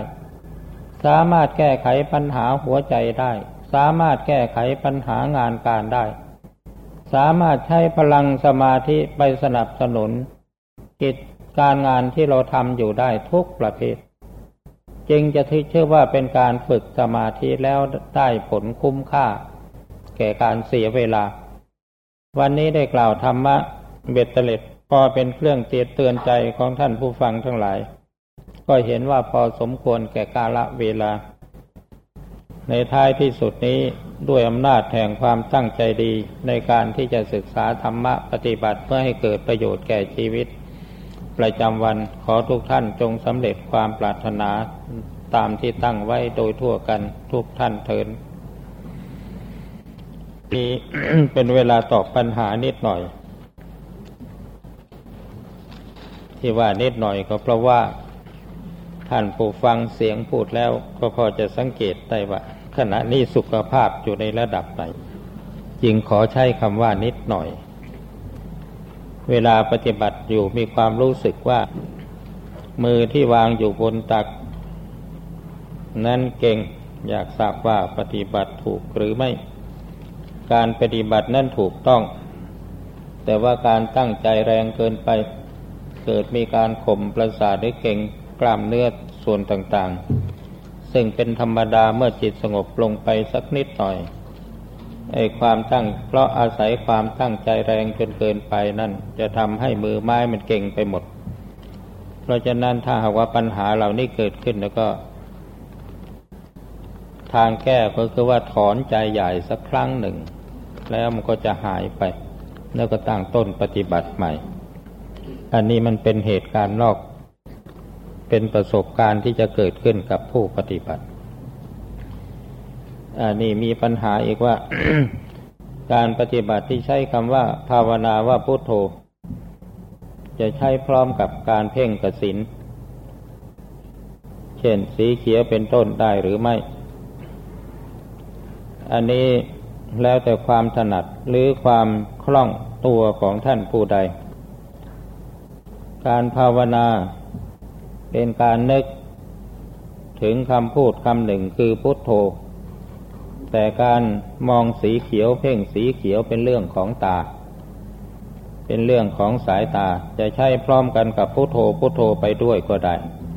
สามารถแก้ไขปัญหาหัวใจได้ สามารถแก้ไขปัญหางานการได้ สามารถใช้พลังสมาธิไปสนับสนุนกิจการงานที่เราทำอยู่ได้ทุกประเภท จึงจะเชื่อว่าเป็นการฝึกสมาธิแล้วได้ผลคุ้มค่า แก่การเสียเวลา วันนี้ได้กล่าวธรรมะเบ็ดเตล็ดพอเป็นเครื่องเตือนเตือนใจของท่านผู้ฟังทั้งหลาย ก็เห็นว่าพอสมควรแก่กาละเวลา ในท้ายที่สุดนี้ด้วยอำนาจแห่งความตั้งใจดีในการที่จะศึกษาธรรมะปฏิบัติเพื่อให้เกิดประโยชน์แก่ชีวิต ประจำวันขอทุกท่านจงสำเร็จความปรารถนาตามที่ตั้งไว้โดยทั่วกันทุกท่านเถินนี้เป็นเวลาตอบปัญหานิดหน่อย ที่ว่านิดหน่อยก็เพราะว่า ท่านผู้ฟังเสียงพูดแล้วก็พอจะสังเกตได้ว่า ขณะนี้สุขภาพอยู่ในระดับไหน จึงขอใช้คำว่านิดหน่อย เวลาปฏิบัติอยู่มีความรู้สึกว่า มือที่วางอยู่บนตัก นั้นเก่งอยากทราบว่าปฏิบัติถูกหรือไม่ การปฏิบัตินั้นถูกต้อง แต่ว่าการตั้งใจแรงเกินไป เกิดมีการข่มประสาทหรือเก่งกล้ามเนื้อส่วนต่างๆ ซึ่งเป็นธรรมดาเมื่อจิตสงบลงไปสักนิดหน่อย ไอ้ความตั้ง เพราะอาศัยความตั้งใจแรงจนเกินไปนั่น จะทำให้มือไม้มันเก่งไปหมด เพราะฉะนั้นถ้าหากว่าปัญหาเหล่านี้เกิดขึ้นแล้วก็ ทางแก้ก็คือว่าถอนใจใหญ่สักครั้งหนึ่ง แล้วมันก็จะหายไป แล้วก็ตั้งต้นปฏิบัติใหม่ อันนี้มันเป็นเหตุการณ์นอก เป็นประสบการณ์ที่จะเกิดขึ้นกับผู้ปฏิบัติ อันนี้มีปัญหาอีกว่า การปฏิบัติที่ใช้คำว่า ภาวนาว่าพุโทโธ จะใช้พร้อมกับการเพ่งกสินเช่นสีเขียวเป็นต้นได้หรือไม่ อันนี้แล้วแต่ความถนัดหรือความคล่องตัวของท่านผู้ใด การภาวนาเป็นการนึกถึงคำพูดคำหนึ่งคือพุทโธ แต่การมองสีเขียวเพ่งสีเขียวเป็นเรื่องของตา เป็นเรื่องของสายตาจะใช้พร้อมกันกับพุโทโธพุโทโธไปด้วยก็ได้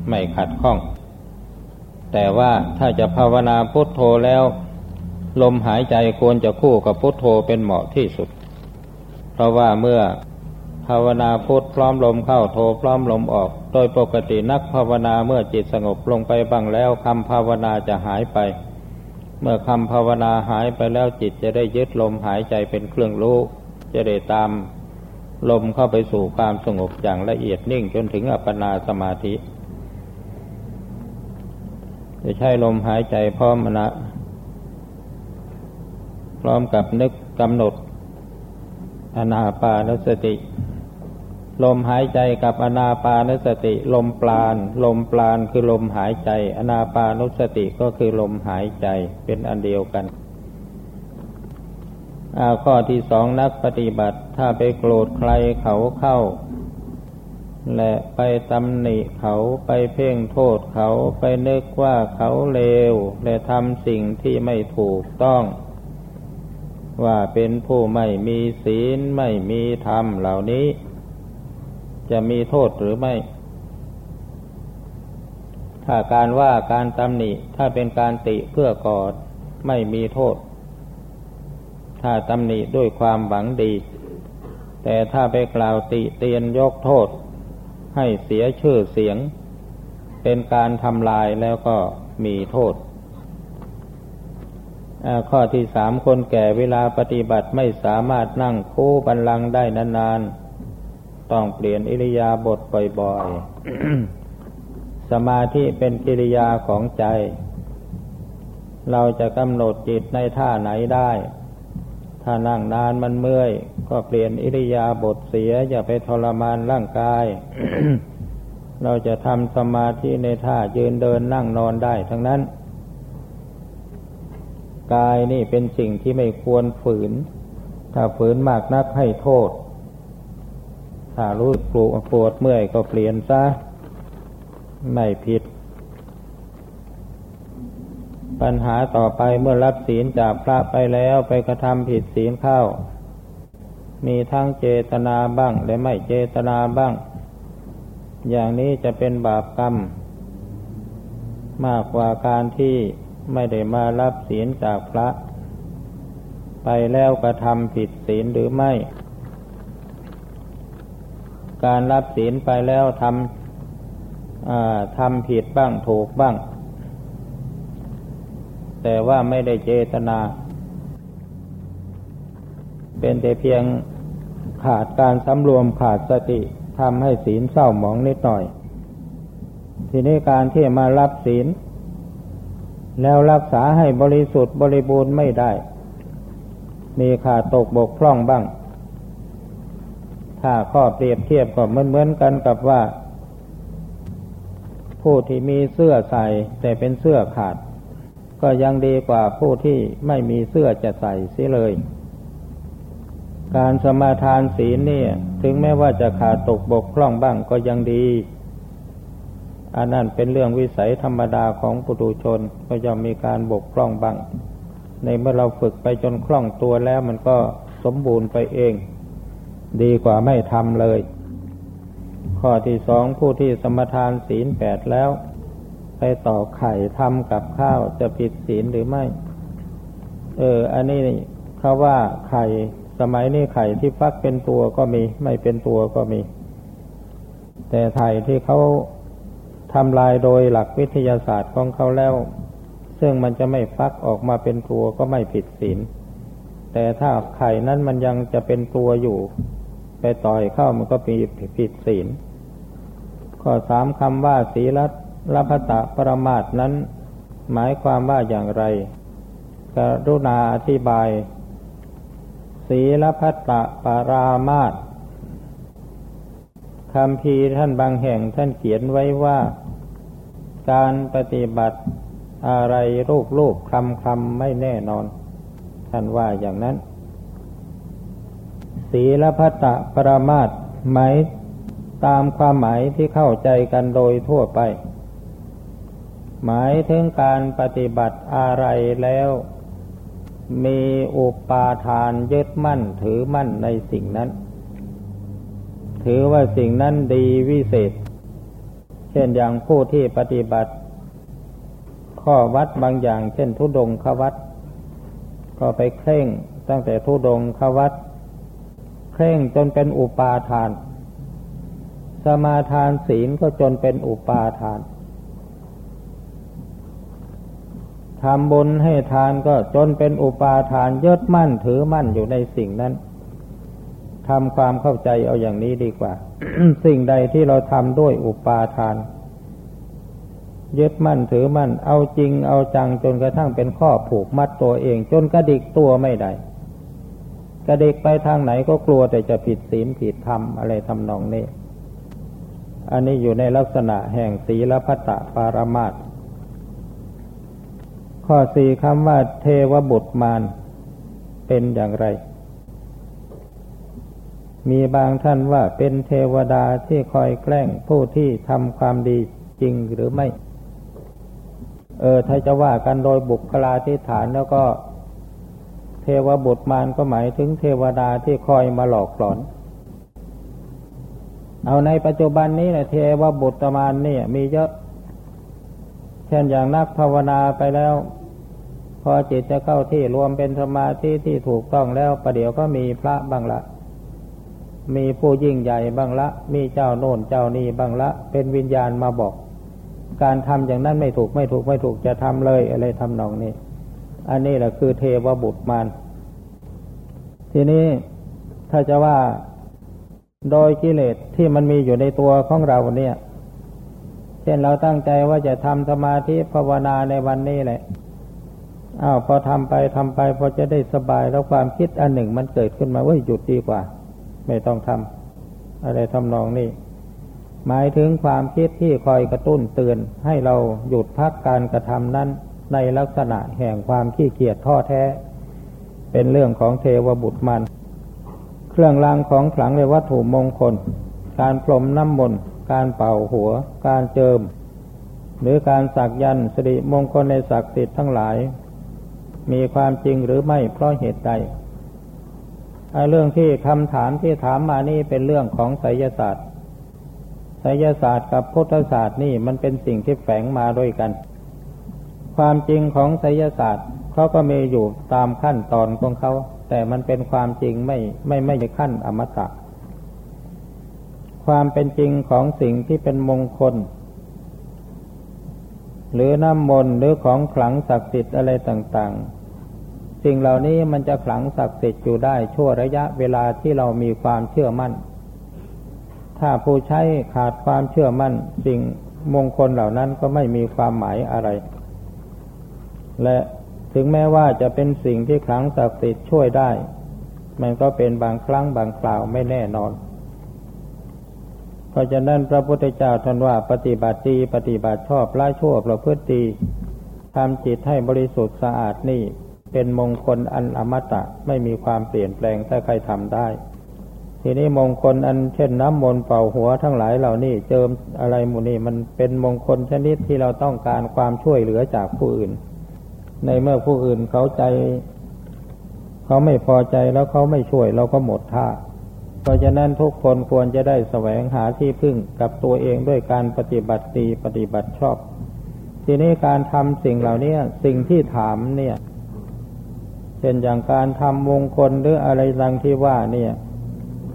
ไม่ขัดข้อง แต่ว่าถ้าจะภาวนาพุโทโธแล้ว ลมหายใจควรจะคู่กับพุโทโธเป็นเหมาะที่สุด เพราะว่าเมื่อภาวนาพุทพร้อมลมเข้าโทพร้อมลมออก โดยปกตินักภาวนาเมื่อจิตสงบลงไปบ้างแล้วคำภาวนาจะหายไป เมื่อคำภาวนาหายไปแล้วจิตจะได้ยึดลมหายใจเป็นเครื่องรู้ จะได้ตามลมเข้าไปสู่ความสงบอย่างละเอียดนิ่งจนถึงอัปปนาสมาธิ จะใช้ลมหายใจพร้อมนะพร้อมกับนึกกำหนดอนาปานสติ ลมหายใจกับอนาปานสติ ลมปราณ ลมปราณคือลมหายใจ อนาปานุสติก็คือลมหายใจเป็นอันเดียวกันข้อที่สองนักปฏิบัติถ้าไปโกรธใครเขาเข้า และไปตำหนิเขาไปเพ่งโทษเขาไปนึกว่าเขาเลว และทำสิ่งที่ไม่ถูกต้อง ว่าเป็นผู้ไม่มีศีลไม่มีธรรมเหล่านี้ จะมีโทษหรือไม่ ถ้าการว่าการตำหนิถ้าเป็นการติเพื่อกอดไม่มีโทษ ถ้าตำหนิด้วยความหวังดี แต่ถ้าไปกล่าวติเตียนยกโทษ ให้เสียชื่อเสียง เป็นการทำลายแล้วก็มีโทษข้อที่สามคนแก่เวลาปฏิบัติไม่สามารถนั่งคู่บันลังได้นานๆ ต้องเปลี่ยนอิริยาบถบ่อยๆ สมาธิเป็นกิริยาของใจ เราจะกำหนดจิตในท่าไหนได้ ถ้านั่งนานมันเมื่อย ก็เปลี่ยนอิริยาบถเสีย อย่าไปทรมานร่างกาย เราจะทำสมาธิในท่ายืนเดินนั่งนอนได้ทั้งนั้น กายนี่เป็นสิ่งที่ไม่ควรฝืน ถ้าฝืนมากนักให้โทษ ถ้ารู้ปวดเมื่อยก็เปลี่ยนซะ ไม่ผิด ปัญหาต่อไปเมื่อรับศีลจากพระไปแล้วไปกระทำผิดศีลเข้า มีทั้งเจตนาบ้าง และไม่เจตนาบ้าง อย่างนี้จะเป็นบาปกรรม มากกว่าการที่ไม่ได้มารับศีลจากพระ ไปแล้วกระทำผิดศีลหรือไม่ การรับศีลไปแล้วทำทำผิดบ้างถูกบ้าง แต่ว่าไม่ได้เจตนา เป็นแต่เพียงขาดการสำรวมขาดสติทำให้ศีลเศร้าหมองนิดหน่อย ทีนี้การที่มารับศีล แล้วรักษาให้บริสุทธิ์บริบูรณ์ไม่ได้ มีขาดตกบกพร่องบ้าง ถ้าข้อเปรียบเทียบก็เหมือนเหมือนกันกับว่า ผู้ที่มีเสื้อใส่ แต่เป็นเสื้อขาด ก็ยังดีกว่าผู้ที่ไม่มีเสื้อจะใส่เสียเลย การสมาทานศีลนี่ถึงแม้ว่าจะขาดตกบกพร่องบ้างก็ยังดีอันนั้นเป็นเรื่องวิสัยธรรมดาของปุถุชนก็ย่อมมีการบกพร่องบ้าง ในเมื่อเราฝึกไปจนคล่องตัวแล้วมันก็สมบูรณ์ไปเอง ดีกว่าไม่ทำเลย ข้อที่สองผู้ที่สมทานศีลแปดแล้ว ไปต่อไข่ทำกับข้าวจะผิดศีลหรือไม่ เออ อันนี้เขาว่าไข่สมัยนี้ไข่ที่ฟักเป็นตัวก็มี ไม่เป็นตัวก็มี แต่ไข่ที่เขาทำลายโดยหลักวิทยาศาสตร์ของเขาแล้ว ซึ่งมันจะไม่ฟักออกมาเป็นตัวก็ไม่ผิดศีลแต่ถ้าไข่นั้นมันยังจะเป็นตัวอยู่ ไปต่อยเข้ามันก็มีผิดศีล ข้อสามคำว่าศีลลพตะปรมาตนั้น หมายความว่าอย่างไร กรุณาอธิบาย ศีลพัตตะปรามาตคำพีท่านบางแห่งท่านเขียนไว้ว่า การปฏิบัติอะไรรูปรูปคำคำไม่แน่นอน ท่านว่าอย่างนั้น ศีลพัตะปรามาตหมายตามความหมายที่เข้าใจกันโดยทั่วไป หมายถึงการปฏิบัติอะไรแล้ว มีอุปาทานยึดมั่นถือมั่นในสิ่งนั้น ถือว่าสิ่งนั้นดีวิเศษ เช่นอย่างผู้ที่ปฏิบัติ ข้อวัดบางอย่าง เช่นทุดงขวัด ก็ไปเคร่งตั้งแต่ทุดงขวัด เคร่งจนเป็นอุปาทาน สมาทานศีลก็จนเป็นอุปาทานทำบุญให้ทานก็จนเป็นอุปาทานยึดมั่นถือมั่นอยู่ในสิ่งนั้นทำความเข้าใจเอาอย่างนี้ดีกว่า สิ่งใดที่เราทำด้วยอุปาทานยึดมั่นถือมั่น เอาจริงเอาจังจนกระทั่งเป็นข้อผูกมัดตัวเอง จนกระดิกตัวไม่ได้ กระเด็กไปทางไหนก็กลัวแต่จะผิดศีลผิดธรรมอะไรทำนองนี้ อันนี้อยู่ในลักษณะแห่งศีลพัตตปารมาตข้อสี่คำว่าเทวบุตรมารเป็นอย่างไร มีบางท่านว่าเป็นเทวดาที่คอยแกล้งผู้ที่ทำความดีจริงหรือไม่ เออถ้าจะว่ากันโดยบุคลาธิฐานแล้วก็ เทวบุตรมารก็หมายถึงเทวดาที่คอยมาหลอกหลอน เอาในปัจจุบันนี้นะเทวบุตรมารนี่มีเยอะ เช่นอย่างนักภาวนาไปแล้ว พอจิตจะเข้าที่รวมเป็นสมาธิที่ถูกต้องแล้วประเดี๋ยวก็มีพระบังละ มีผู้ยิ่งใหญ่บังละ มีเจ้าโน่นเจ้านี่บังละ เป็นวิญญาณมาบอก การทำอย่างนั้นไม่ถูกไม่ถูกไม่ถูกจะทำเลยอะไรทำนองนี้ อันนี้แหละคือเทวบุตรมารทีนี้ถ้าจะว่าโดยกิเลสที่มันมีอยู่ในตัวของเราเนี่ย เช่นเราตั้งใจว่าจะทำสมาธิภาวนาในวันนี้แหละอ้าวพอทำไปทำไปพอจะได้สบายแล้วความคิดอันหนึ่งมันเกิดขึ้นมาว่าหยุดดีกว่า ไม่ต้องทำอะไรทำนองนี้หมายถึงความคิดที่คอยกระตุ้นเตือนให้เราหยุดพักการกระทำนั้น ในลักษณะแห่งความขี้เกียจท้อแท้ เป็นเรื่องของเทวบุตรมัน เครื่องรางของขลังในวัตถุมงคล การพรมน้ำมนต์การเป่าหัว การเจิม หรือการสักยันสิริมงคลในศักดิ์สิทธิ์ทั้งหลาย มีความจริงหรือไม่เพราะเหตุใดเรื่องที่คำถามที่ถามมานี่เป็นเรื่องของไสยศาสตร์ไสยศาสตร์กับพุทธศาสตร์นี่มันเป็นสิ่งที่แฝงมาด้วยกัน ความจริงของไสยศาสตร์เขาก็มีอยู่ตามขั้นตอนของเขา แต่มันเป็นความจริงไม่ไม่ไม่ใช่ขั้นอมตะ ความเป็นจริงของสิ่งที่เป็นมงคล หรือน้ำมนต์หรือของขลังศักดิ์สิทธิ์อะไรต่าง ๆ สิ่งเหล่านี้มันจะขลังศักดิ์สิทธิ์อยู่ได้ชั่วระยะเวลาที่เรามีความเชื่อมั่น ถ้าผู้ใช้ขาดความเชื่อมั่น สิ่งมงคลเหล่านั้นก็ไม่มีความหมายอะไร และถึงแม้ว่าจะเป็นสิ่งที่ขลังศักดิ์สิทธิ์ช่วยได้ มันก็เป็นบางครั้งบางคราวไม่แน่นอน เพราะฉะนั้นพระพุทธเจ้าท่านว่าปฏิบัติดีปฏิบัติชอบละชั่วประพฤติดีทำจิตให้บริสุทธิ์สะอาดนี่ เป็นมงคลอันอมตะไม่มีความเปลี่ยนแปลงถ้าใครทำได้ ทีนี้มงคลอันเช่นน้ำมนต์เป่าหัวทั้งหลายเหล่านี้เจิมอะไรมูนี่มันเป็นมงคลชนิดที่เราต้องการความช่วยเหลือจากผู้อื่น ในเมื่อผู้อื่นเขาใจ เขาไม่พอใจแล้วเขาไม่ช่วยเราก็หมดท่า เพราะฉะนั้นทุกคนควรจะได้แสวงหาที่พึ่งกับตัวเองด้วยการปฏิบัติดีปฏิบัติชอบ ทีนี้การทำสิ่งเหล่านี้สิ่งที่ถามเนี่ย เช่นอย่างการทำมงคลหรืออะไรดังที่ว่าเนี่ย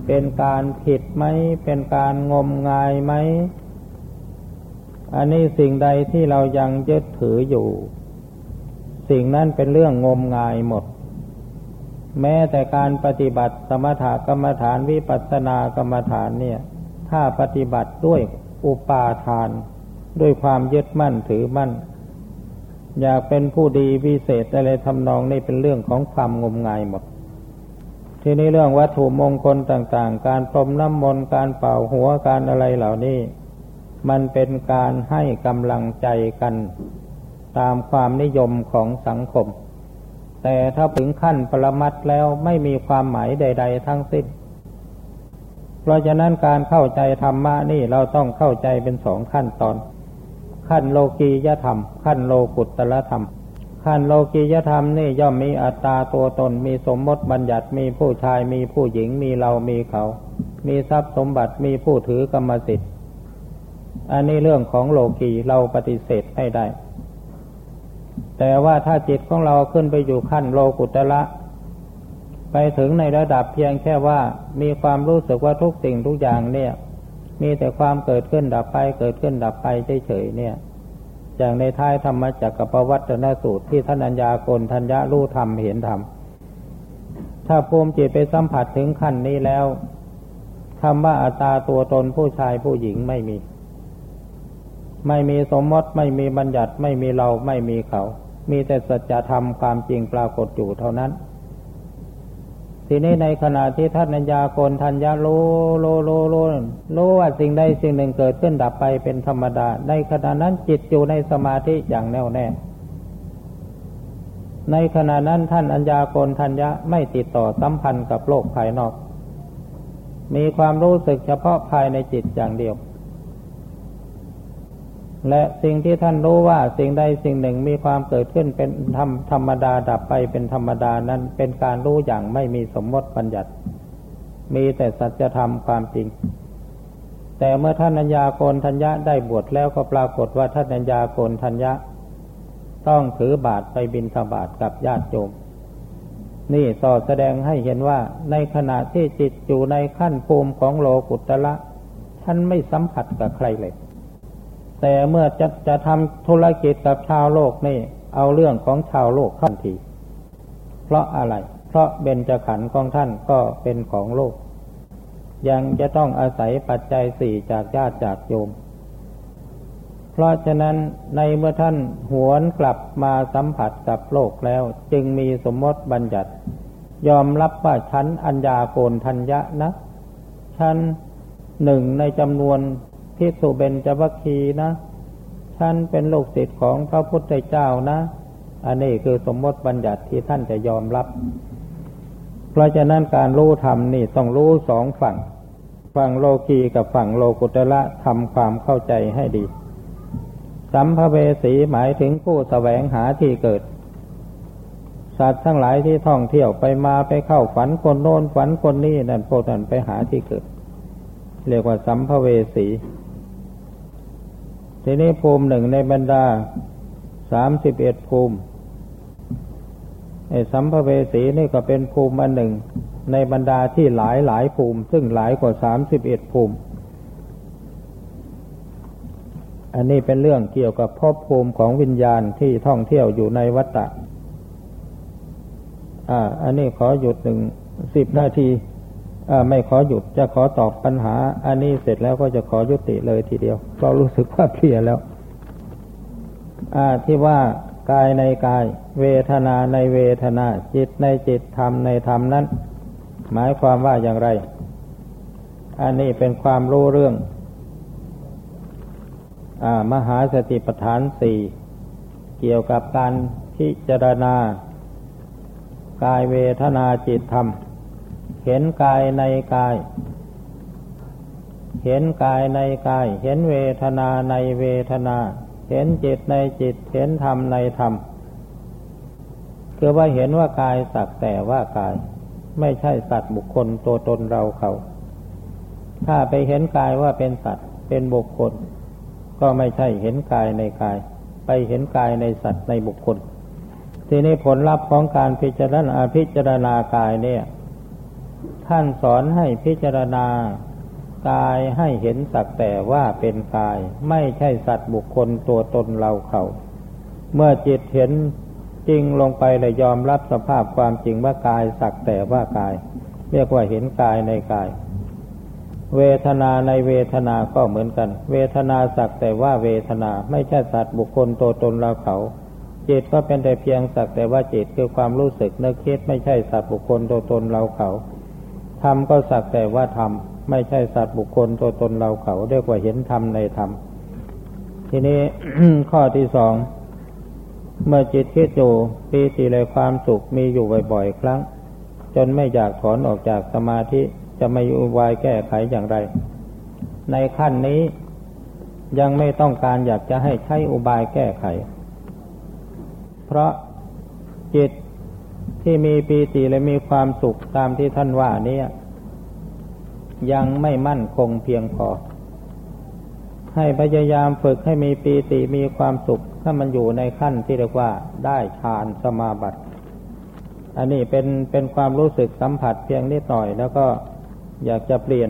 เป็นการผิดไหมเป็นการงมงายไหมอันนี้สิ่งใดที่เรายังยึดถืออยู่ สิ่งนั้นเป็นเรื่องงมงายหมด แม้แต่การปฏิบัติสมถกรรมฐานวิปัสสนากรรมฐานเนี่ย ถ้าปฏิบัติด้วยอุปาทาน ด้วยความยึดมั่นถือมั่น อยากเป็นผู้ดีวิเศษอะไรทำนองนี่เป็นเรื่องของความงมงายหมด ทีนี้เรื่องวัตถุมงคลต่างๆ การพรมน้ำมนต์การเป่าหัวการอะไรเหล่านี้ มันเป็นการให้กำลังใจกัน ตามความนิยมของสังคม แต่ถ้าถึงขั้นปรมัตแล้วไม่มีความหมายใด ๆ ทั้งสิ้น เพราะฉะนั้นการเข้าใจธรรมะนี่เราต้องเข้าใจเป็นสองขั้นตอน ขั้นโลกียธรรม ขั้นโลกุตตรธรรม ขั้นโลกียธรรมนี่ย่อมมีอัตตาตัวตน มีสมมติบัญญัติมีผู้ชายมีผู้หญิงมีเรามีเขา มีทรัพย์สมบัติมีผู้ถือกรรมสิทธิ์อันนี้เรื่องของโลกีเราปฏิเสธไม่ได้ แต่ว่าถ้าจิตของเราขึ้นไปอยู่ขั้นโลกุตละ ไปถึงในระดับเพียงแค่ว่ามีความรู้สึกว่าทุกสิ่งทุกอย่างเนี่ย มีแต่ความเกิดขึ้นดับไป เกิดขึ้นดับไปเฉยๆเนี่ยอย่างในท้ายธรรมจักรปวัตนสูตรที่ท่านัญญาโกนทัญญารู้ธรรมเห็นธรรมถ้าภูมิจิตไปสัมผัสถึงขั้นนี้แล้วคำว่าอัตตาตัวตนผู้ชายผู้หญิงไม่มี ไม่มีสมมติไม่มีบัญญัติไม่มีเราไม่มีเขา มีแต่สัจธรรมความจริงปรากฏอยู่เท่านั้น ทีนี้ในขณะที่ท่านอัญญาโกณฑัญญะโลโลโลโลรู้ว่าสิ่งใดสิ่งหนึ่งเกิดขึ้นดับไปเป็นธรรมดา ในขณะนั้นจิตอยู่ในสมาธิอย่างแน่วแน่ ในขณะนั้นท่านอัญญาโกนทัญญะไม่ติดต่อสัมพันธ์กับโลกภายนอก มีความรู้สึกเฉพาะภายในจิตอย่างเดียว และสิ่งที่ท่านรู้ว่าสิ่งใดสิ่งหนึ่งมีความเกิดขึ้นเป็นธรรมธรรมดาดับไปเป็นธรรมดานั้นเป็นการรู้อย่างไม่มีสมมติบัญญัติ มีแต่สัจธรรมความจริง แต่เมื่อท่านัญญาโกนทัญญะได้บวชแล้วก็ปรากฏว่าท่านัญญาโกนทัญญะ ต้องถือบาทไปบินทบาทกับญาติโยมนี่สอแสดงให้เห็นว่าในขณะที่จิตอยู่ในขั้นภูมิของโลกุตละท่านไม่สัมผัสกับใครเลย แต่เมื่อจะจะทำธุรกิจกับชาวโลกนี่ เอาเรื่องของชาวโลกขั้นที เพราะอะไร เพราะเบญจขันธ์ของท่านก็เป็นของโลก ยังจะต้องอาศัยปัจจัยสี่จากญาติจากโยม เพราะฉะนั้นในเมื่อท่านหวนกลับมาสัมผัสกับโลกแล้ว จึงมีสมมติบัญญัติ ยอมรับว่าชั้นอัญญาโกนทัญญะนะชั้นหนึ่งในจำนวน ภิกษุเบญจวัคคีนะท่านเป็นลูกศิษย์ของพระพุทธเจ้านะ อันนี้คือสมมติบัญญัติที่ท่านจะยอมรับ เพราะฉะนั้นการรู้ธรรมนี่ต้องรู้สองฝั่ง ฝั่งโลกีกับฝั่งโลกุตละทำความเข้าใจให้ดี สัมภเวสีหมายถึงผู้แสวงหาที่เกิด สัตว์ทั้งหลายที่ท่องเที่ยวไปมาไปเข้าฝันคนโน้นฝันคนนี้นั่นพวกนั้นไปหาที่เกิด เรียกว่าสัมภเวสี ทีนี้ภูมิหนึ่งในบรรดาสามสิบเอ็ดภูมิไอ้สัมภเวสีนี่ก็เป็นภูมิอันหนึ่ง ในบรรดาที่หลายหลายภูมิ ซึ่งหลายกว่าสามสิบเอ็ดภูมิ อันนี้เป็นเรื่องเกี่ยวกับภพภูมิของวิญญาณที่ท่องเที่ยวอยู่ในวัฏฏะอ่า อันนี้ขอหยุดหนึ่งสิบนาที ไม่ขอหยุดจะขอตอบปัญหา อันนี้เสร็จแล้วก็จะขอยุติเลยทีเดียวเพราะรู้สึกว่าเพลียแล้วที่ว่ากายในกาย เวทนาในเวทนา จิตในจิตธรรมในธรรมนั้น หมายความว่าอย่างไร อันนี้เป็นความรู้เรื่องอมหาสติปัฏฐานสี่เกี่ยวกับการพิจารณากายเวทนาจิตธรรม เห็นกายในกาย เห็นกายในกาย เห็นเวทนาในเวทนา เห็นจิตในจิต เห็นธรรมในธรรม คือว่าเห็นว่ากายสักแต่ว่ากาย ไม่ใช่สัตว์บุคคลตัวตนเราเขา ถ้าไปเห็นกายว่าเป็นสัตว์ เป็นบุคคล ก็ไม่ใช่เห็นกายในกาย ไปเห็นกายในสัตว์ในบุคคล ทีนี้ผลลัพธ์ของการพิจารณาพิจารณากายเนี่ย ท่านสอนให้พิจารณากายให้เห็นสักแต่ว่าเป็นกาย ไม่ใช่สัตว์บุคคลตัวตนเราเขา เมื่อจิตเห็นจริงลงไปเลยยอมรับสภาพความจริงว่ากายสักแต่ว่ากาย เรียกว่าเห็นกายในกาย เวทนาในเวทนาก็เหมือนกัน เวทนาสักแต่ว่าเวทนาไม่ใช่สัตว์บุคคลตัวตนเราเขา จิตก็เป็นแต่เพียงสักแต่ว่าจิตคือความรู้สึกนึกคิดไม่ใช่สัตว์บุคคลตัวตนเราเขา ธรรมก็สักแต่ว่าธรรมไม่ใช่สัตว์บุคคลตัวตนเราเขาเรียกว่าเห็นธรรมในธรรมทีนี้ข้อที่สองเมื่อจิตคิดอยู่ปีติเลยความสุขมีอยู่บ่อยๆครั้ง จนไม่อยากถอนออกจากสมาธิจะไม่อุบายแก้ไขอย่างไร ในขั้นนี้ยังไม่ต้องการอยากจะให้ใช้อุบายแก้ไข เพราะจิต ที่มีปีติและมีความสุขตามที่ท่านว่านี้ยังไม่มั่นคงเพียงพอ ให้พยายามฝึกให้มีปีติมีความสุขถ้ามันอยู่ในขั้นที่เรียกว่าได้ฌานสมาบัติ อันนี้เป็นเป็นความรู้สึกสัมผัสเพียงนิดหน่อย แล้วก็อยากจะเปลี่ยน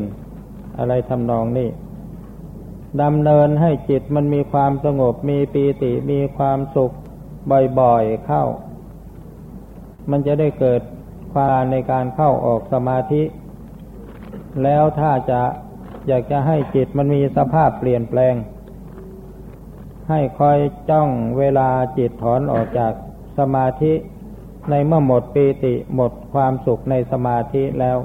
อะไรทำนองนี้ดำเนินให้จิตมันมีความสงบมีปีติมีความสุขบ่อยๆเข้า มันจะได้เกิดความในการเข้าออกสมาธิ แล้วถ้าจะอยากจะให้จิตมันมีสภาพเปลี่ยนแปลง ให้คอยจ้องเวลาจิตถอนออกจากสมาธิในเมื่อหมดปีติหมดความสุขในสมาธิแล้ว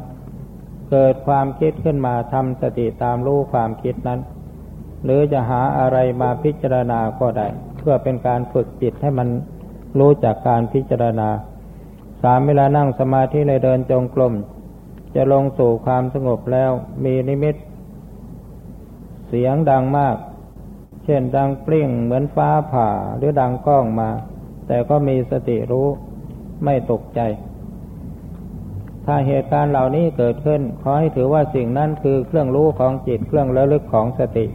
เกิดความคิดขึ้นมาทำสติตามรู้ความคิดนั้น หรือจะหาอะไรมาพิจารณาก็ได้ เพื่อเป็นการฝึกจิตให้มันรู้จากการพิจารณา สามเวลานั่งสมาธิเลยเดินจงกรมจะลงสู่ความสงบแล้วมีนิมิต เสียงดังมาก เช่นดังปรี้งเหมือนฟ้าผ่าหรือดังก้องมา แต่ก็มีสติรู้ไม่ตกใจ ถ้าเหตุการณ์เหล่านี้เกิดขึ้น ขอให้ถือว่าสิ่งนั้นคือเครื่องรู้ของจิตเครื่องระลึกของสติ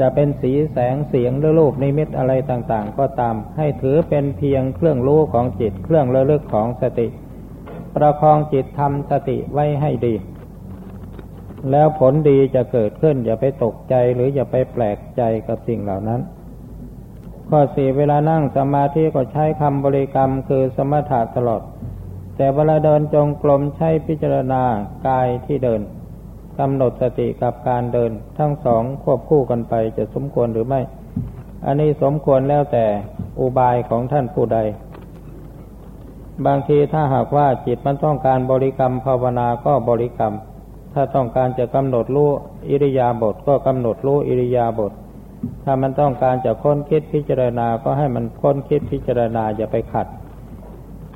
จะเป็นสีแสงเสียงหรือรูปนิมิตอะไรต่างๆ ก็ตาม ให้ถือเป็นเพียงเครื่องรู้ของจิตเครื่องระลึกของสติ ประคองจิตทำสติไว้ให้ดี แล้วผลดีจะเกิดขึ้น อย่าไปตกใจหรืออย่าไปแปลกใจกับสิ่งเหล่านั้น ข้อสี่เวลานั่งสมาธิก็ใช้คำบริกรรมคือสมถะตลอด แต่เวลาเดินจงกรมใช้พิจารณากายที่เดิน กำหนดสติกับการเดิน ทั้งสองควบคู่กันไปจะสมควรหรือไม่ อันนี้สมควรแล้วแต่อุบายของท่านผู้ใด บางทีถ้าหากว่าจิตมันต้องการบริกรรมภาวนาก็บริกรรม ถ้าต้องการจะกำหนดรู้อิริยาบถก็กำหนดรู้อิริยาบถถ้ามันต้องการจะค้นคิดพิจารณาก็ให้มันค้นคิดพิจารณาอย่าไปขัด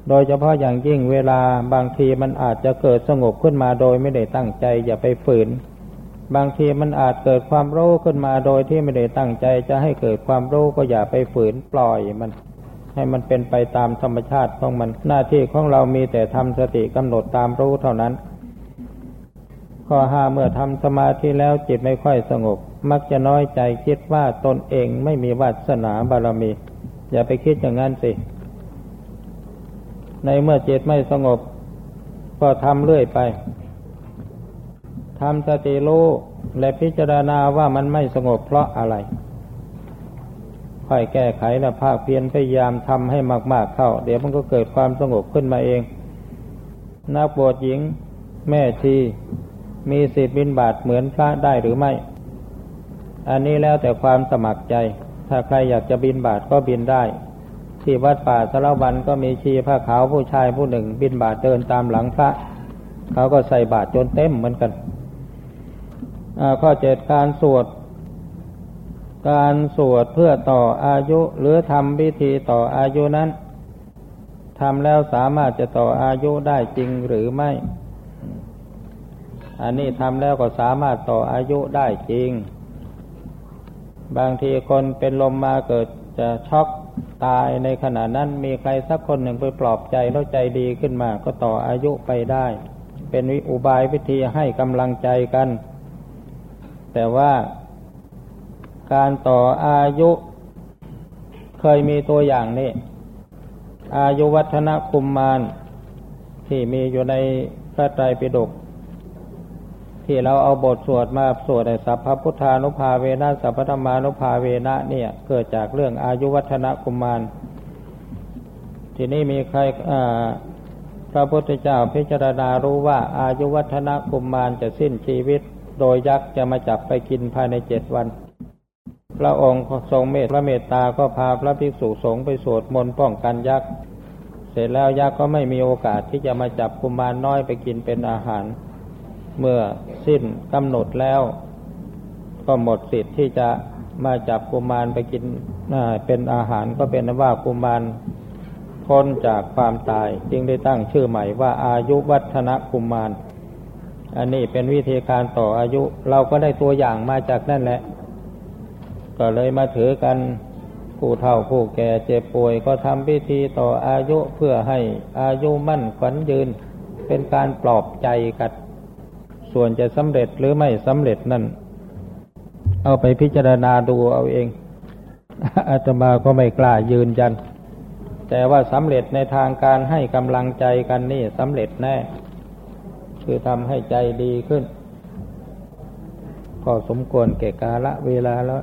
โดยเฉพาะอย่างยิ่งเวลาบางทีมันอาจจะเกิดสงบขึ้นมาโดยไม่ได้ตั้งใจ อย่าไปฝืน บางทีมันอาจเกิดความรู้ขึ้นมาโดยที่ไม่ได้ตั้งใจ จะให้เกิดความรู้ก็อย่าไปฝืนปล่อยมัน ให้มันเป็นไปตามธรรมชาติของมันหน้าที่ของเรามีแต่ทำสติกำหนดตามรู้เท่านั้น ข้อห้าเมื่อทำสมาธิแล้วจิตไม่ค่อยสงบ มักจะน้อยใจคิดว่าตนเองไม่มีวาสนาบารมี อย่าไปคิดอย่างนั้นสิ ในเมื่อจิตไม่สงบ ก็ทำเรื่อยไปทำสติรู้และพิจารณาว่ามันไม่สงบเพราะอะไร ค่อยแก้ไขนะภาคเพียรพยายามทำให้มาก ๆเข้า เดี๋ยวมันก็เกิดความสงบขึ้นมาเอง นักบวชหญิง แม่ชี มีสิทธิ์บินบาตเหมือนพระได้หรือไม่ อันนี้แล้วแต่ความสมัครใจ ถ้าใครอยากจะบินบาตก็บินได้ ที่วัดป่าสารวันก็มีชีผ้าขาวผู้ชายผู้หนึ่ง บินบาตเดินตามหลังพระ เขาก็ใส่บาตรจนเต็มเหมือนกันข้อเจ็ดการสวด การสวดเพื่อต่ออายุหรือทำพิธีต่ออายุนั้นทำแล้วสามารถจะต่ออายุได้จริงหรือไม่ อันนี้ทำแล้วก็สามารถต่ออายุได้จริง บางทีคนเป็นลมมาเกิดจะช็อก ตายในขณะนั้นมีใครสักคนหนึ่งไปปลอบใจแล้วใจดีขึ้นมาก็ต่ออายุไปได้ เป็นวิอุบายวิธีให้กำลังใจกัน แต่ว่าการต่ออายุเคยมีตัวอย่างนี่อายุวัฒนคุมมานที่มีอยู่ในพระไตรปิฎก ที่เราเอาบทสวดมาสวดในสัพพพุทธานุภาเวนะสัพพธรรมานุภาเวนะเนี่ย เกิดจากเรื่องอายุวัฒนกุมารทีนี้มีใครพระพุทธเจ้าพิจารณารู้ว่าอายุวัฒนกุมมารจะสิ้นชีวิต โดยยักษ์จะมาจับไปกินภายในเจ็ดวัน พระองค์ทรงเมตพระเมตตาก็พาพระภิกษุสงฆ์ไปสวดมนต์ป้องกันยักษ์เสร็จแล้วยักษ์ก็ไม่มีโอกาสที่จะมาจับกุมารน้อยไปกินเป็นอาหาร เมื่อสิ้นกำหนดแล้ว ก็หมดสิทธิ์ที่จะมาจับกุมารไปกินเป็นอาหารก็เป็นว่ากุมารพ้นจากความตาย จึงได้ตั้งชื่อใหม่ว่าอายุวัฒนกุมาร อันนี้เป็นวิธีการต่ออายุ เราก็ได้ตัวอย่างมาจากนั่นแหละ ก็เลยมาถือกันผู้เฒ่าผู้แก่เจ็บป่วยก็ทำพิธีต่ออายุเพื่อให้อายุมั่นขวัญยืน เป็นการปลอบใจกัน ส่วนจะสำเร็จหรือไม่สำเร็จนั่น เอาไปพิจารณาดูเอาเองอาตมาก็ไม่กล้ายืนยัน แต่ว่าสำเร็จในทางการให้กำลังใจกันนี่สำเร็จแน่ คือทำให้ใจดีขึ้น พอสมควรเก่กาละเวลาแล้ว